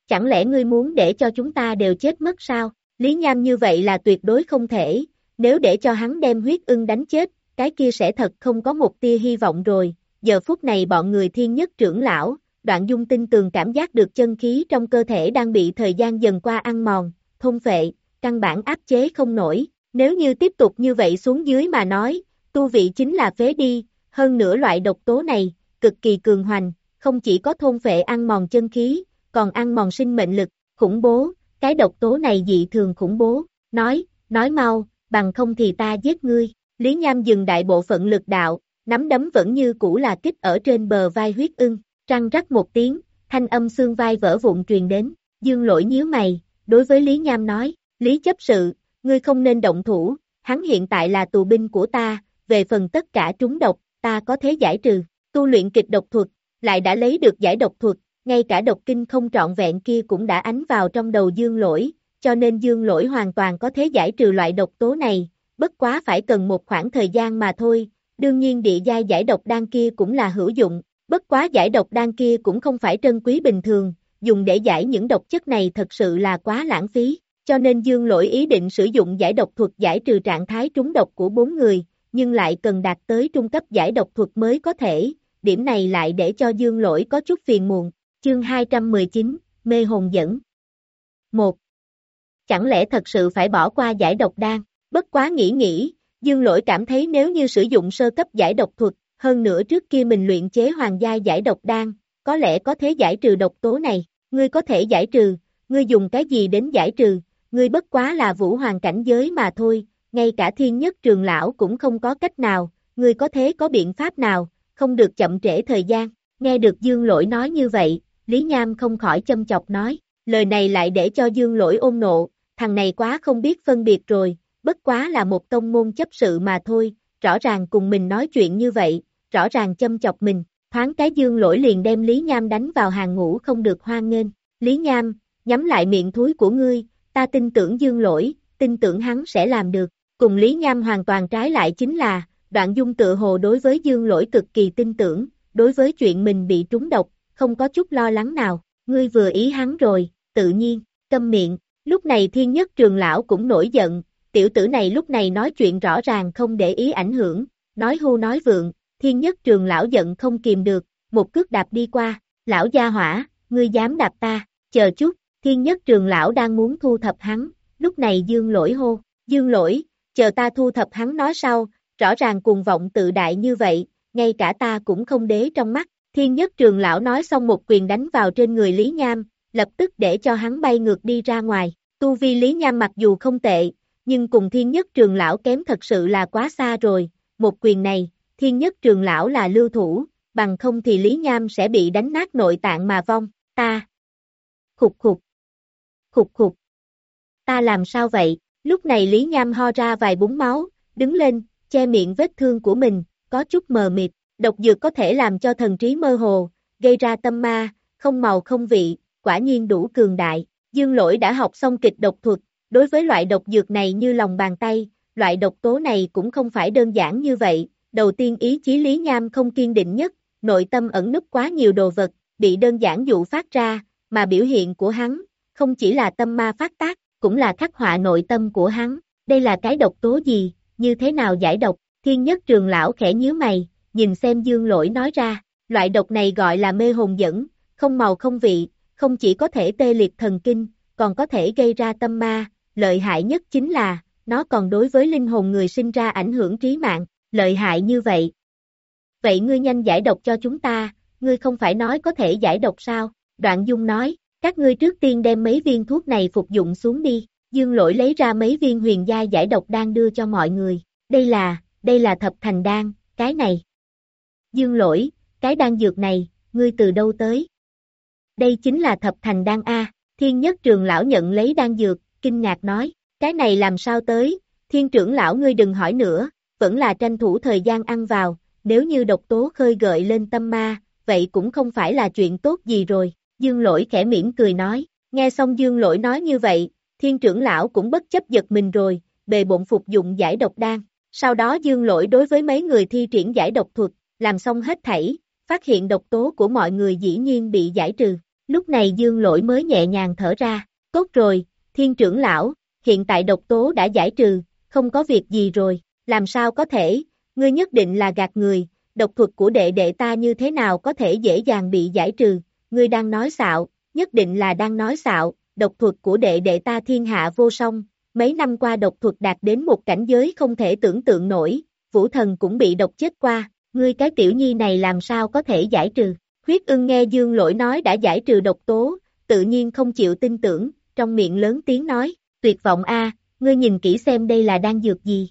Chẳng lẽ ngươi muốn để cho chúng ta đều chết mất sao? Lý Nham như vậy là tuyệt đối không thể, nếu để cho hắn đem huyết ưng đánh chết, cái kia sẽ thật không có một tia hy vọng rồi, giờ phút này bọn người thiên nhất trưởng lão, đoạn dung tinh tường cảm giác được chân khí trong cơ thể đang bị thời gian dần qua ăn mòn, thôn phệ, căn bản áp chế không nổi, nếu như tiếp tục như vậy xuống dưới mà nói, tu vị chính là phế đi, hơn nữa loại độc tố này, cực kỳ cường hoành, không chỉ có thôn phệ ăn mòn chân khí, còn ăn mòn sinh mệnh lực, khủng bố, cái độc tố này dị thường khủng bố, nói, nói mau, bằng không thì ta giết ngươi, Lý Nham dừng đại bộ phận lực đạo, nắm đấm vẫn như cũ là kích ở trên bờ vai huyết ưng, răng rắc một tiếng, thanh âm xương vai vỡ vụn truyền đến, dương lỗi nhíu mày, đối với Lý Nham nói, Lý chấp sự, ngươi không nên động thủ, hắn hiện tại là tù binh của ta, về phần tất cả trúng độc, ta có thế giải trừ, tu luyện kịch độc thuật, lại đã lấy được giải độc thuật, ngay cả độc kinh không trọn vẹn kia cũng đã ánh vào trong đầu dương lỗi, cho nên dương lỗi hoàn toàn có thế giải trừ loại độc tố này, bất quá phải cần một khoảng thời gian mà thôi, đương nhiên địa giai giải độc đan kia cũng là hữu dụng, bất quá giải độc đan kia cũng không phải trân quý bình thường, dùng để giải những độc chất này thật sự là quá lãng phí, cho nên dương lỗi ý định sử dụng giải độc thuật giải trừ trạng thái trúng độc của bốn người, nhưng lại cần đạt tới trung cấp giải độc thuật mới có thể, điểm này lại để cho dương lỗi có chút phiền muộn, chương 219, mê hồn dẫn. 1. Chẳng lẽ thật sự phải bỏ qua giải độc đan, bất quá nghĩ nghĩ, dương lỗi cảm thấy nếu như sử dụng sơ cấp giải độc thuật, hơn nữa trước kia mình luyện chế hoàng gia giải độc đan, có lẽ có thể giải trừ độc tố này, ngươi có thể giải trừ, ngươi dùng cái gì đến giải trừ, ngươi bất quá là vũ hoàng cảnh giới mà thôi, ngay cả thiên nhất trường lão cũng không có cách nào, ngươi có thế có biện pháp nào, không được chậm trễ thời gian, nghe được dương lỗi nói như vậy, Lý Nham không khỏi châm chọc nói, lời này lại để cho dương lỗi ôn nộ, thằng này quá không biết phân biệt rồi, bất quá là một tông môn chấp sự mà thôi, rõ ràng cùng mình nói chuyện như vậy, rõ ràng châm chọc mình, thoáng cái dương lỗi liền đem Lý Nham đánh vào hàng ngũ không được hoan nghênh, Lý Nham, nhắm lại miệng thúi của ngươi, ta tin tưởng dương lỗi, tin tưởng hắn sẽ làm được, cùng Lý Nham hoàn toàn trái lại chính là, đoạn dung tự hồ đối với dương lỗi cực kỳ tin tưởng, đối với chuyện mình bị trúng độc, không có chút lo lắng nào, ngươi vừa ý hắn rồi, tự nhiên, câm miệng, lúc này thiên nhất trường lão cũng nổi giận, tiểu tử này lúc này nói chuyện rõ ràng không để ý ảnh hưởng, nói hưu nói vượng, thiên nhất trường lão giận không kìm được, một cước đạp đi qua, lão gia hỏa, ngươi dám đạp ta, chờ chút, thiên nhất trường lão đang muốn thu thập hắn, lúc này dương lỗi hô, dương lỗi, chờ ta thu thập hắn nói sau, rõ ràng cuồng vọng tự đại như vậy, ngay cả ta cũng không đế trong mắt, thiên nhất trường lão nói xong một quyền đánh vào trên người Lý Nham, lập tức để cho hắn bay ngược đi ra ngoài, tu vi Lý Nham mặc dù không tệ, nhưng cùng thiên nhất trường lão kém thật sự là quá xa rồi, một quyền này, thiên nhất trường lão là lưu thủ, bằng không thì Lý Nham sẽ bị đánh nát nội tạng mà vong, ta. Khục khục. Khục khục. Ta làm sao vậy? Lúc này Lý Nham ho ra vài búng máu, đứng lên, che miệng vết thương của mình, có chút mờ mịt, Độc dược có thể làm cho thần trí mơ hồ, gây ra tâm ma, không màu không vị, quả nhiên đủ cường đại. Dương lỗi đã học xong kịch độc thuật, đối với loại độc dược này như lòng bàn tay, loại độc tố này cũng không phải đơn giản như vậy. Đầu tiên ý chí Lý Nham không kiên định nhất, nội tâm ẩn núp quá nhiều đồ vật, bị đơn giản dụ phát ra, mà biểu hiện của hắn, không chỉ là tâm ma phát tác, cũng là khắc họa nội tâm của hắn. Đây là cái độc tố gì, như thế nào giải độc, thiên nhất trường lão khẽ nhíu mày, nhìn xem dương lỗi nói ra, loại độc này gọi là mê hồn dẫn, không màu không vị, không chỉ có thể tê liệt thần kinh, còn có thể gây ra tâm ma, lợi hại nhất chính là, nó còn đối với linh hồn người sinh ra ảnh hưởng trí mạng, lợi hại như vậy. Vậy ngươi nhanh giải độc cho chúng ta, ngươi không phải nói có thể giải độc sao? Đoạn Dung nói, các ngươi trước tiên đem mấy viên thuốc này phục dụng xuống đi. Dương lỗi lấy ra mấy viên huyền gia giải độc đang đưa cho mọi người. Đây là, đây là thập thành đan, cái này. Dương lỗi, cái đan dược này, ngươi từ đâu tới? Đây chính là thập thành đan A, thiên nhất trường lão nhận lấy đan dược, kinh ngạc nói, cái này làm sao tới, thiên trưởng lão ngươi đừng hỏi nữa, vẫn là tranh thủ thời gian ăn vào, nếu như độc tố khơi gợi lên tâm ma, vậy cũng không phải là chuyện tốt gì rồi, dương lỗi khẽ mỉm cười nói, nghe xong dương lỗi nói như vậy, thiên trưởng lão cũng bất chấp giật mình rồi, bề bộn phục dụng giải độc đan, sau đó dương lỗi đối với mấy người thi triển giải độc thuật, làm xong hết thảy, phát hiện độc tố của mọi người dĩ nhiên bị giải trừ, lúc này dương lỗi mới nhẹ nhàng thở ra, tốt rồi, thiên trưởng lão, hiện tại độc tố đã giải trừ, không có việc gì rồi, làm sao có thể, ngươi nhất định là gạt người, độc thuật của đệ đệ ta như thế nào có thể dễ dàng bị giải trừ, ngươi đang nói xạo, nhất định là đang nói xạo, độc thuật của đệ đệ ta thiên hạ vô song, mấy năm qua độc thuật đạt đến một cảnh giới không thể tưởng tượng nổi, vũ thần cũng bị độc chết qua, ngươi cái tiểu nhi này làm sao có thể giải trừ, huyết ưng nghe dương lỗi nói đã giải trừ độc tố, tự nhiên không chịu tin tưởng, trong miệng lớn tiếng nói, tuyệt vọng a, ngươi nhìn kỹ xem đây là đang dược gì.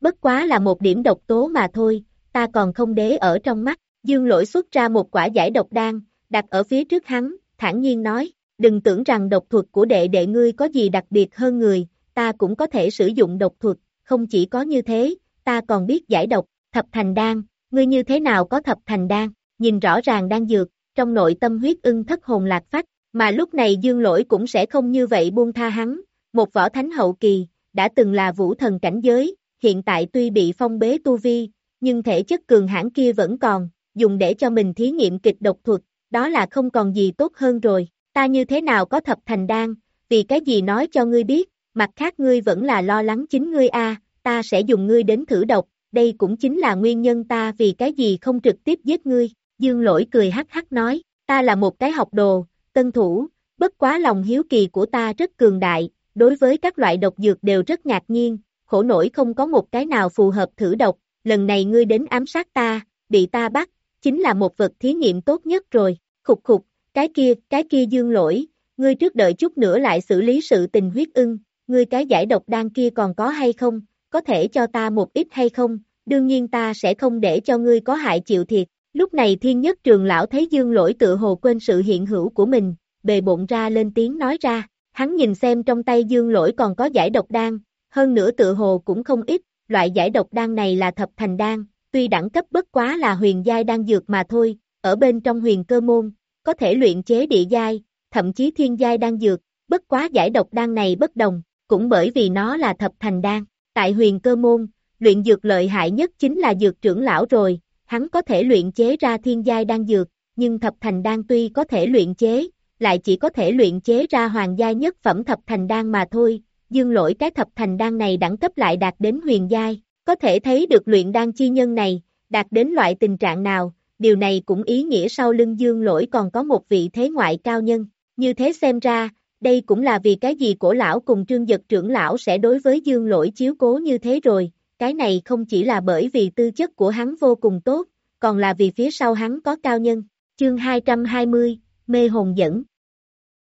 Bất quá là một điểm độc tố mà thôi, ta còn không đế ở trong mắt, dương lỗi xuất ra một quả giải độc đan, đặt ở phía trước hắn, thản nhiên nói, đừng tưởng rằng độc thuật của đệ đệ ngươi có gì đặc biệt hơn người, ta cũng có thể sử dụng độc thuật, không chỉ có như thế, ta còn biết giải độc, thập thành đan, ngươi như thế nào có thập thành đan, nhìn rõ ràng đang dược, trong nội tâm huyết ưng thất hồn lạc phách, mà lúc này dương lỗi cũng sẽ không như vậy buông tha hắn, một võ thánh hậu kỳ, đã từng là vũ thần cảnh giới, hiện tại tuy bị phong bế tu vi, nhưng thể chất cường hãn kia vẫn còn, dùng để cho mình thí nghiệm kịch độc thuật, đó là không còn gì tốt hơn rồi, ta như thế nào có thập thành đan, vì cái gì nói cho ngươi biết, mặt khác ngươi vẫn là lo lắng chính ngươi a, ta sẽ dùng ngươi đến thử độc, đây cũng chính là nguyên nhân ta vì cái gì không trực tiếp giết ngươi, dương lỗi cười hắc hắc nói, ta là một cái học đồ, tân thủ, bất quá lòng hiếu kỳ của ta rất cường đại, đối với các loại độc dược đều rất ngạc nhiên, khổ nổi không có một cái nào phù hợp thử độc, lần này ngươi đến ám sát ta, bị ta bắt, chính là một vật thí nghiệm tốt nhất rồi, khục khục, cái kia, cái kia dương lỗi, ngươi trước đợi chút nữa lại xử lý sự tình huyết ưng, ngươi cái giải độc đan kia còn có hay không, có thể cho ta một ít hay không, đương nhiên ta sẽ không để cho ngươi có hại chịu thiệt. Lúc này thiên nhất trường lão thấy dương lỗi tự hồ quên sự hiện hữu của mình, bề bộn ra lên tiếng nói ra, hắn nhìn xem trong tay dương lỗi còn có giải độc đan, hơn nữa tự hồ cũng không ít, loại giải độc đan này là thập thành đan, tuy đẳng cấp bất quá là huyền giai đan dược mà thôi, ở bên trong huyền cơ môn, có thể luyện chế địa giai, thậm chí thiên giai đan dược, bất quá giải độc đan này bất đồng, cũng bởi vì nó là thập thành đan. Tại huyền cơ môn, luyện dược lợi hại nhất chính là dược trưởng lão rồi, hắn có thể luyện chế ra thiên giai đan dược, nhưng thập thành đan tuy có thể luyện chế, lại chỉ có thể luyện chế ra hoàng giai nhất phẩm thập thành đan mà thôi, dương lỗi cái thập thành đan này đẳng cấp lại đạt đến huyền giai, có thể thấy được luyện đan chi nhân này, đạt đến loại tình trạng nào, điều này cũng ý nghĩa sau lưng dương lỗi còn có một vị thế ngoại cao nhân, như thế xem ra, đây cũng là vì cái gì cổ lão cùng trương giật trưởng lão sẽ đối với dương lỗi chiếu cố như thế rồi, cái này không chỉ là bởi vì tư chất của hắn vô cùng tốt, còn là vì phía sau hắn có cao nhân, chương 220, mê hồn dẫn.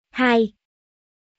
2.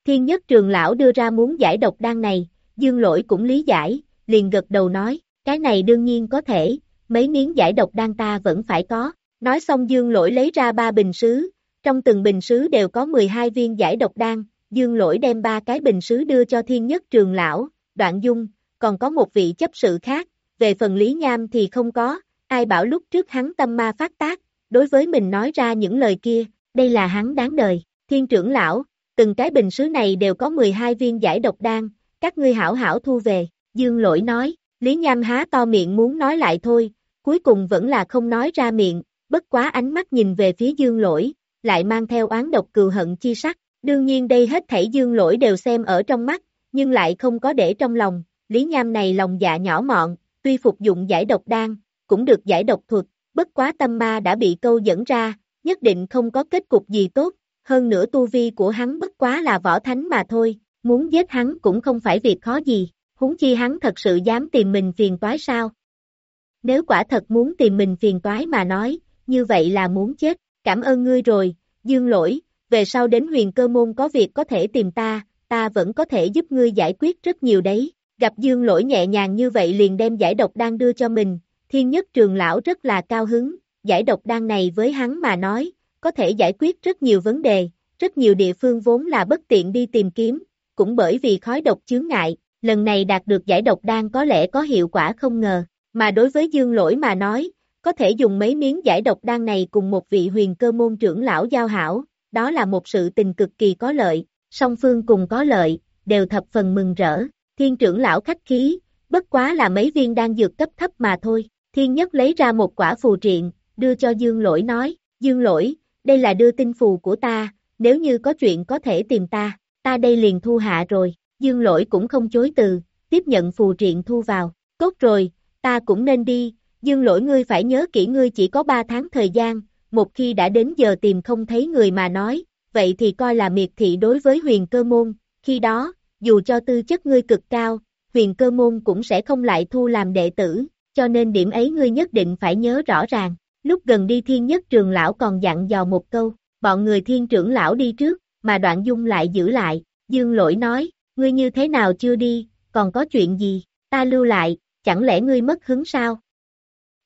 Thiên nhất trường lão đưa ra muốn giải độc đan này, dương lỗi cũng lý giải, liền gật đầu nói, cái này đương nhiên có thể, mấy miếng giải độc đan ta vẫn phải có. Nói xong dương lỗi lấy ra ba bình sứ, trong từng bình sứ đều có 12 viên giải độc đan, dương lỗi đem ba cái bình sứ đưa cho thiên nhất trường lão, đoạn dung, còn có một vị chấp sự khác, về phần lý nham thì không có, ai bảo lúc trước hắn tâm ma phát tác, đối với mình nói ra những lời kia, đây là hắn đáng đời, thiên trưởng lão, từng cái bình sứ này đều có 12 viên giải độc đan, các ngươi hảo hảo thu về, dương lỗi nói, Lý Nham há to miệng muốn nói lại thôi, cuối cùng vẫn là không nói ra miệng, bất quá ánh mắt nhìn về phía dương lỗi, lại mang theo oán độc cừu hận chi sắc, đương nhiên đây hết thảy dương lỗi đều xem ở trong mắt, nhưng lại không có để trong lòng, Lý Nham này lòng dạ nhỏ mọn, tuy phục dụng giải độc đan, cũng được giải độc thuật, bất quá tâm ma đã bị câu dẫn ra, nhất định không có kết cục gì tốt, hơn nữa tu vi của hắn bất quá là võ thánh mà thôi, muốn giết hắn cũng không phải việc khó gì, huống chi hắn thật sự dám tìm mình phiền toái sao. Nếu quả thật muốn tìm mình phiền toái mà nói, như vậy là muốn chết, cảm ơn ngươi rồi, dương lỗi, về sau đến huyền cơ môn có việc có thể tìm ta, ta vẫn có thể giúp ngươi giải quyết rất nhiều đấy, gặp dương lỗi nhẹ nhàng như vậy liền đem giải độc đang đưa cho mình, thiên nhất trường lão rất là cao hứng, giải độc đan này với hắn mà nói, có thể giải quyết rất nhiều vấn đề, rất nhiều địa phương vốn là bất tiện đi tìm kiếm, cũng bởi vì khói độc chướng ngại, lần này đạt được giải độc đan có lẽ có hiệu quả không ngờ, mà đối với dương lỗi mà nói, có thể dùng mấy miếng giải độc đan này cùng một vị huyền cơ môn trưởng lão giao hảo, đó là một sự tình cực kỳ có lợi, song phương cùng có lợi, đều thập phần mừng rỡ, thiên trưởng lão khách khí, bất quá là mấy viên đang dược cấp thấp mà thôi, thiên nhất lấy ra một quả phù triện, đưa cho dương lỗi nói, dương lỗi, đây là đưa tin phù của ta, nếu như có chuyện có thể tìm ta, ta đây liền thu hạ rồi, dương lỗi cũng không chối từ, tiếp nhận phù triện thu vào, tốt rồi, ta cũng nên đi, dương lỗi ngươi phải nhớ kỹ ngươi chỉ có 3 tháng thời gian, một khi đã đến giờ tìm không thấy người mà nói, vậy thì coi là miệt thị đối với huyền cơ môn, khi đó, dù cho tư chất ngươi cực cao, huyền cơ môn cũng sẽ không lại thu làm đệ tử, cho nên điểm ấy ngươi nhất định phải nhớ rõ ràng. Lúc gần đi thiên nhất trường lão còn dặn dò một câu, bọn người thiên trưởng lão đi trước, mà đoạn dung lại giữ lại, dương lỗi nói, ngươi như thế nào chưa đi, còn có chuyện gì, ta lưu lại, chẳng lẽ ngươi mất hứng sao?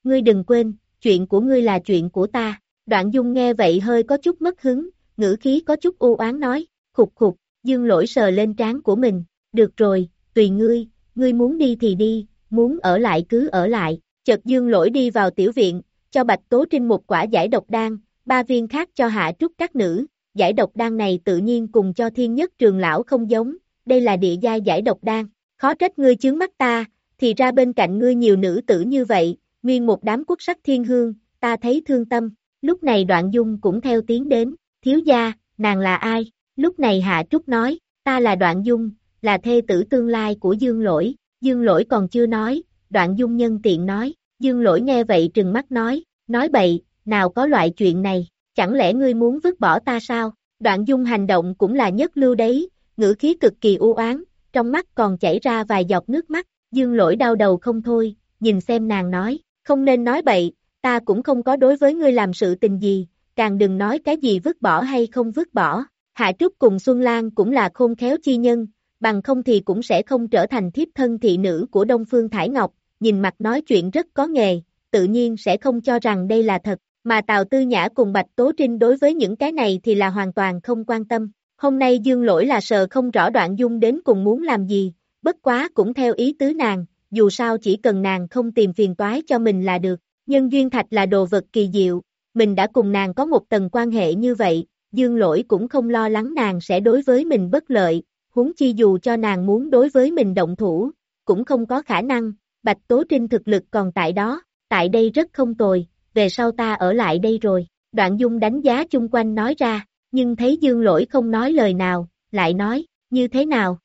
Ngươi đừng quên, chuyện của ngươi là chuyện của ta, đoạn dung nghe vậy hơi có chút mất hứng, ngữ khí có chút u oán nói, khục khục, dương lỗi sờ lên trán của mình, được rồi, tùy ngươi, ngươi muốn đi thì đi, muốn ở lại cứ ở lại, chợt dương lỗi đi vào tiểu viện, cho Bạch Tố Trinh một quả giải độc đan, ba viên khác cho hạ trúc các nữ, giải độc đan này tự nhiên cùng cho thiên nhất trường lão không giống, đây là địa giai giải độc đan, khó trách ngươi chướng mắt ta, thì ra bên cạnh ngươi nhiều nữ tử như vậy, nguyên một đám quốc sắc thiên hương, ta thấy thương tâm, lúc này đoạn dung cũng theo tiếng đến, thiếu gia, nàng là ai, lúc này hạ trúc nói, ta là đoạn dung, là thê tử tương lai của dương lỗi, dương lỗi còn chưa nói, đoạn dung nhân tiện nói, Dương lỗi nghe vậy trừng mắt nói, nói bậy, nào có loại chuyện này, chẳng lẽ ngươi muốn vứt bỏ ta sao? Đoạn dung hành động cũng là nhất lưu đấy, ngữ khí cực kỳ u oán, trong mắt còn chảy ra vài giọt nước mắt, dương lỗi đau đầu không thôi, nhìn xem nàng nói, không nên nói bậy, ta cũng không có đối với ngươi làm sự tình gì, càng đừng nói cái gì vứt bỏ hay không vứt bỏ. Hạ Trúc cùng Xuân Lan cũng là khôn khéo chi nhân, bằng không thì cũng sẽ không trở thành thiếp thân thị nữ của Đông Phương Thải Ngọc, nhìn mặt nói chuyện rất có nghề, tự nhiên sẽ không cho rằng đây là thật, mà Tào Tư Nhã cùng Bạch Tố Trinh đối với những cái này thì là hoàn toàn không quan tâm. Hôm nay Dương Lỗi là sợ không rõ đoạn dung đến cùng muốn làm gì, bất quá cũng theo ý tứ nàng, dù sao chỉ cần nàng không tìm phiền toái cho mình là được. Nhân duyên thạch là đồ vật kỳ diệu, mình đã cùng nàng có một tầng quan hệ như vậy, Dương Lỗi cũng không lo lắng nàng sẽ đối với mình bất lợi, huống chi dù cho nàng muốn đối với mình động thủ, cũng không có khả năng, Bạch Tố Trinh thực lực còn tại đó, tại đây rất không tồi, về sau ta ở lại đây rồi. Đoạn Dung đánh giá chung quanh nói ra, nhưng thấy Dương Lỗi không nói lời nào, lại nói, như thế nào?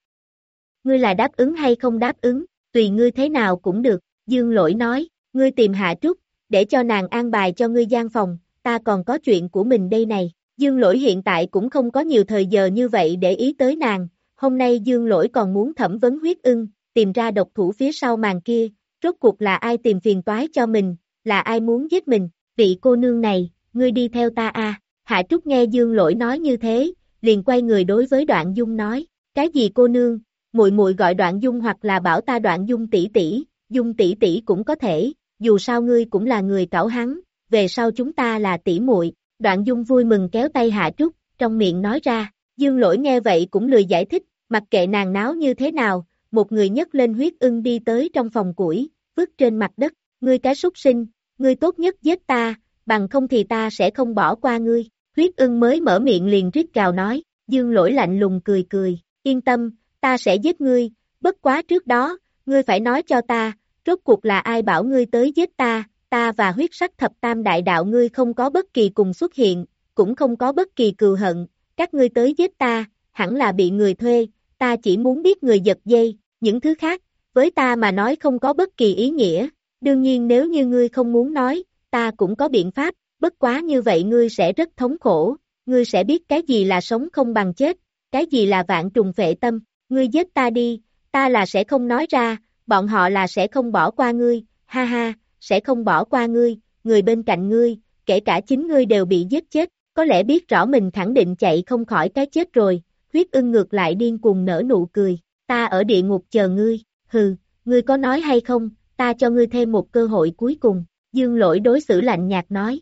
Ngươi là đáp ứng hay không đáp ứng, tùy ngươi thế nào cũng được, Dương Lỗi nói, ngươi tìm Hạ Trúc, để cho nàng an bài cho ngươi gian phòng, ta còn có chuyện của mình đây này. Dương Lỗi hiện tại cũng không có nhiều thời giờ như vậy để ý tới nàng, hôm nay Dương Lỗi còn muốn thẩm vấn huyết ưng, tìm ra độc thủ phía sau màn kia, rốt cuộc là ai tìm phiền toái cho mình, là ai muốn giết mình, vị cô nương này, ngươi đi theo ta a. À. Hạ Trúc nghe Dương Lỗi nói như thế, liền quay người đối với Đoạn Dung nói, cái gì cô nương, muội muội gọi Đoạn Dung hoặc là bảo ta Đoạn Dung tỷ tỷ, Dung tỷ tỷ cũng có thể, dù sao ngươi cũng là người cảo hắn, về sau chúng ta là tỷ muội. Đoạn Dung vui mừng kéo tay Hạ Trúc, trong miệng nói ra, Dương Lỗi nghe vậy cũng lười giải thích, mặc kệ nàng náo như thế nào, một người nhấc lên huyết ưng đi tới trong phòng củi, vứt trên mặt đất, ngươi cái súc sinh, ngươi tốt nhất giết ta, bằng không thì ta sẽ không bỏ qua ngươi. Huyết ưng mới mở miệng liền rít gào nói, dương lỗi lạnh lùng cười cười, yên tâm, ta sẽ giết ngươi, bất quá trước đó, ngươi phải nói cho ta, rốt cuộc là ai bảo ngươi tới giết ta, ta và huyết sắc thập tam đại đạo ngươi không có bất kỳ cùng xuất hiện, cũng không có bất kỳ cừu hận, các ngươi tới giết ta, hẳn là bị người thuê, ta chỉ muốn biết người giật dây, những thứ khác, với ta mà nói không có bất kỳ ý nghĩa, đương nhiên nếu như ngươi không muốn nói, ta cũng có biện pháp, bất quá như vậy ngươi sẽ rất thống khổ, ngươi sẽ biết cái gì là sống không bằng chết, cái gì là vạn trùng vệ tâm, ngươi giết ta đi, ta là sẽ không nói ra, bọn họ là sẽ không bỏ qua ngươi, ha ha, sẽ không bỏ qua ngươi, người bên cạnh ngươi, kể cả chính ngươi đều bị giết chết, có lẽ biết rõ mình khẳng định chạy không khỏi cái chết rồi, huyết ưng ngược lại điên cuồng nở nụ cười, ta ở địa ngục chờ ngươi, hừ, ngươi có nói hay không, ta cho ngươi thêm một cơ hội cuối cùng, dương lỗi đối xử lạnh nhạt nói.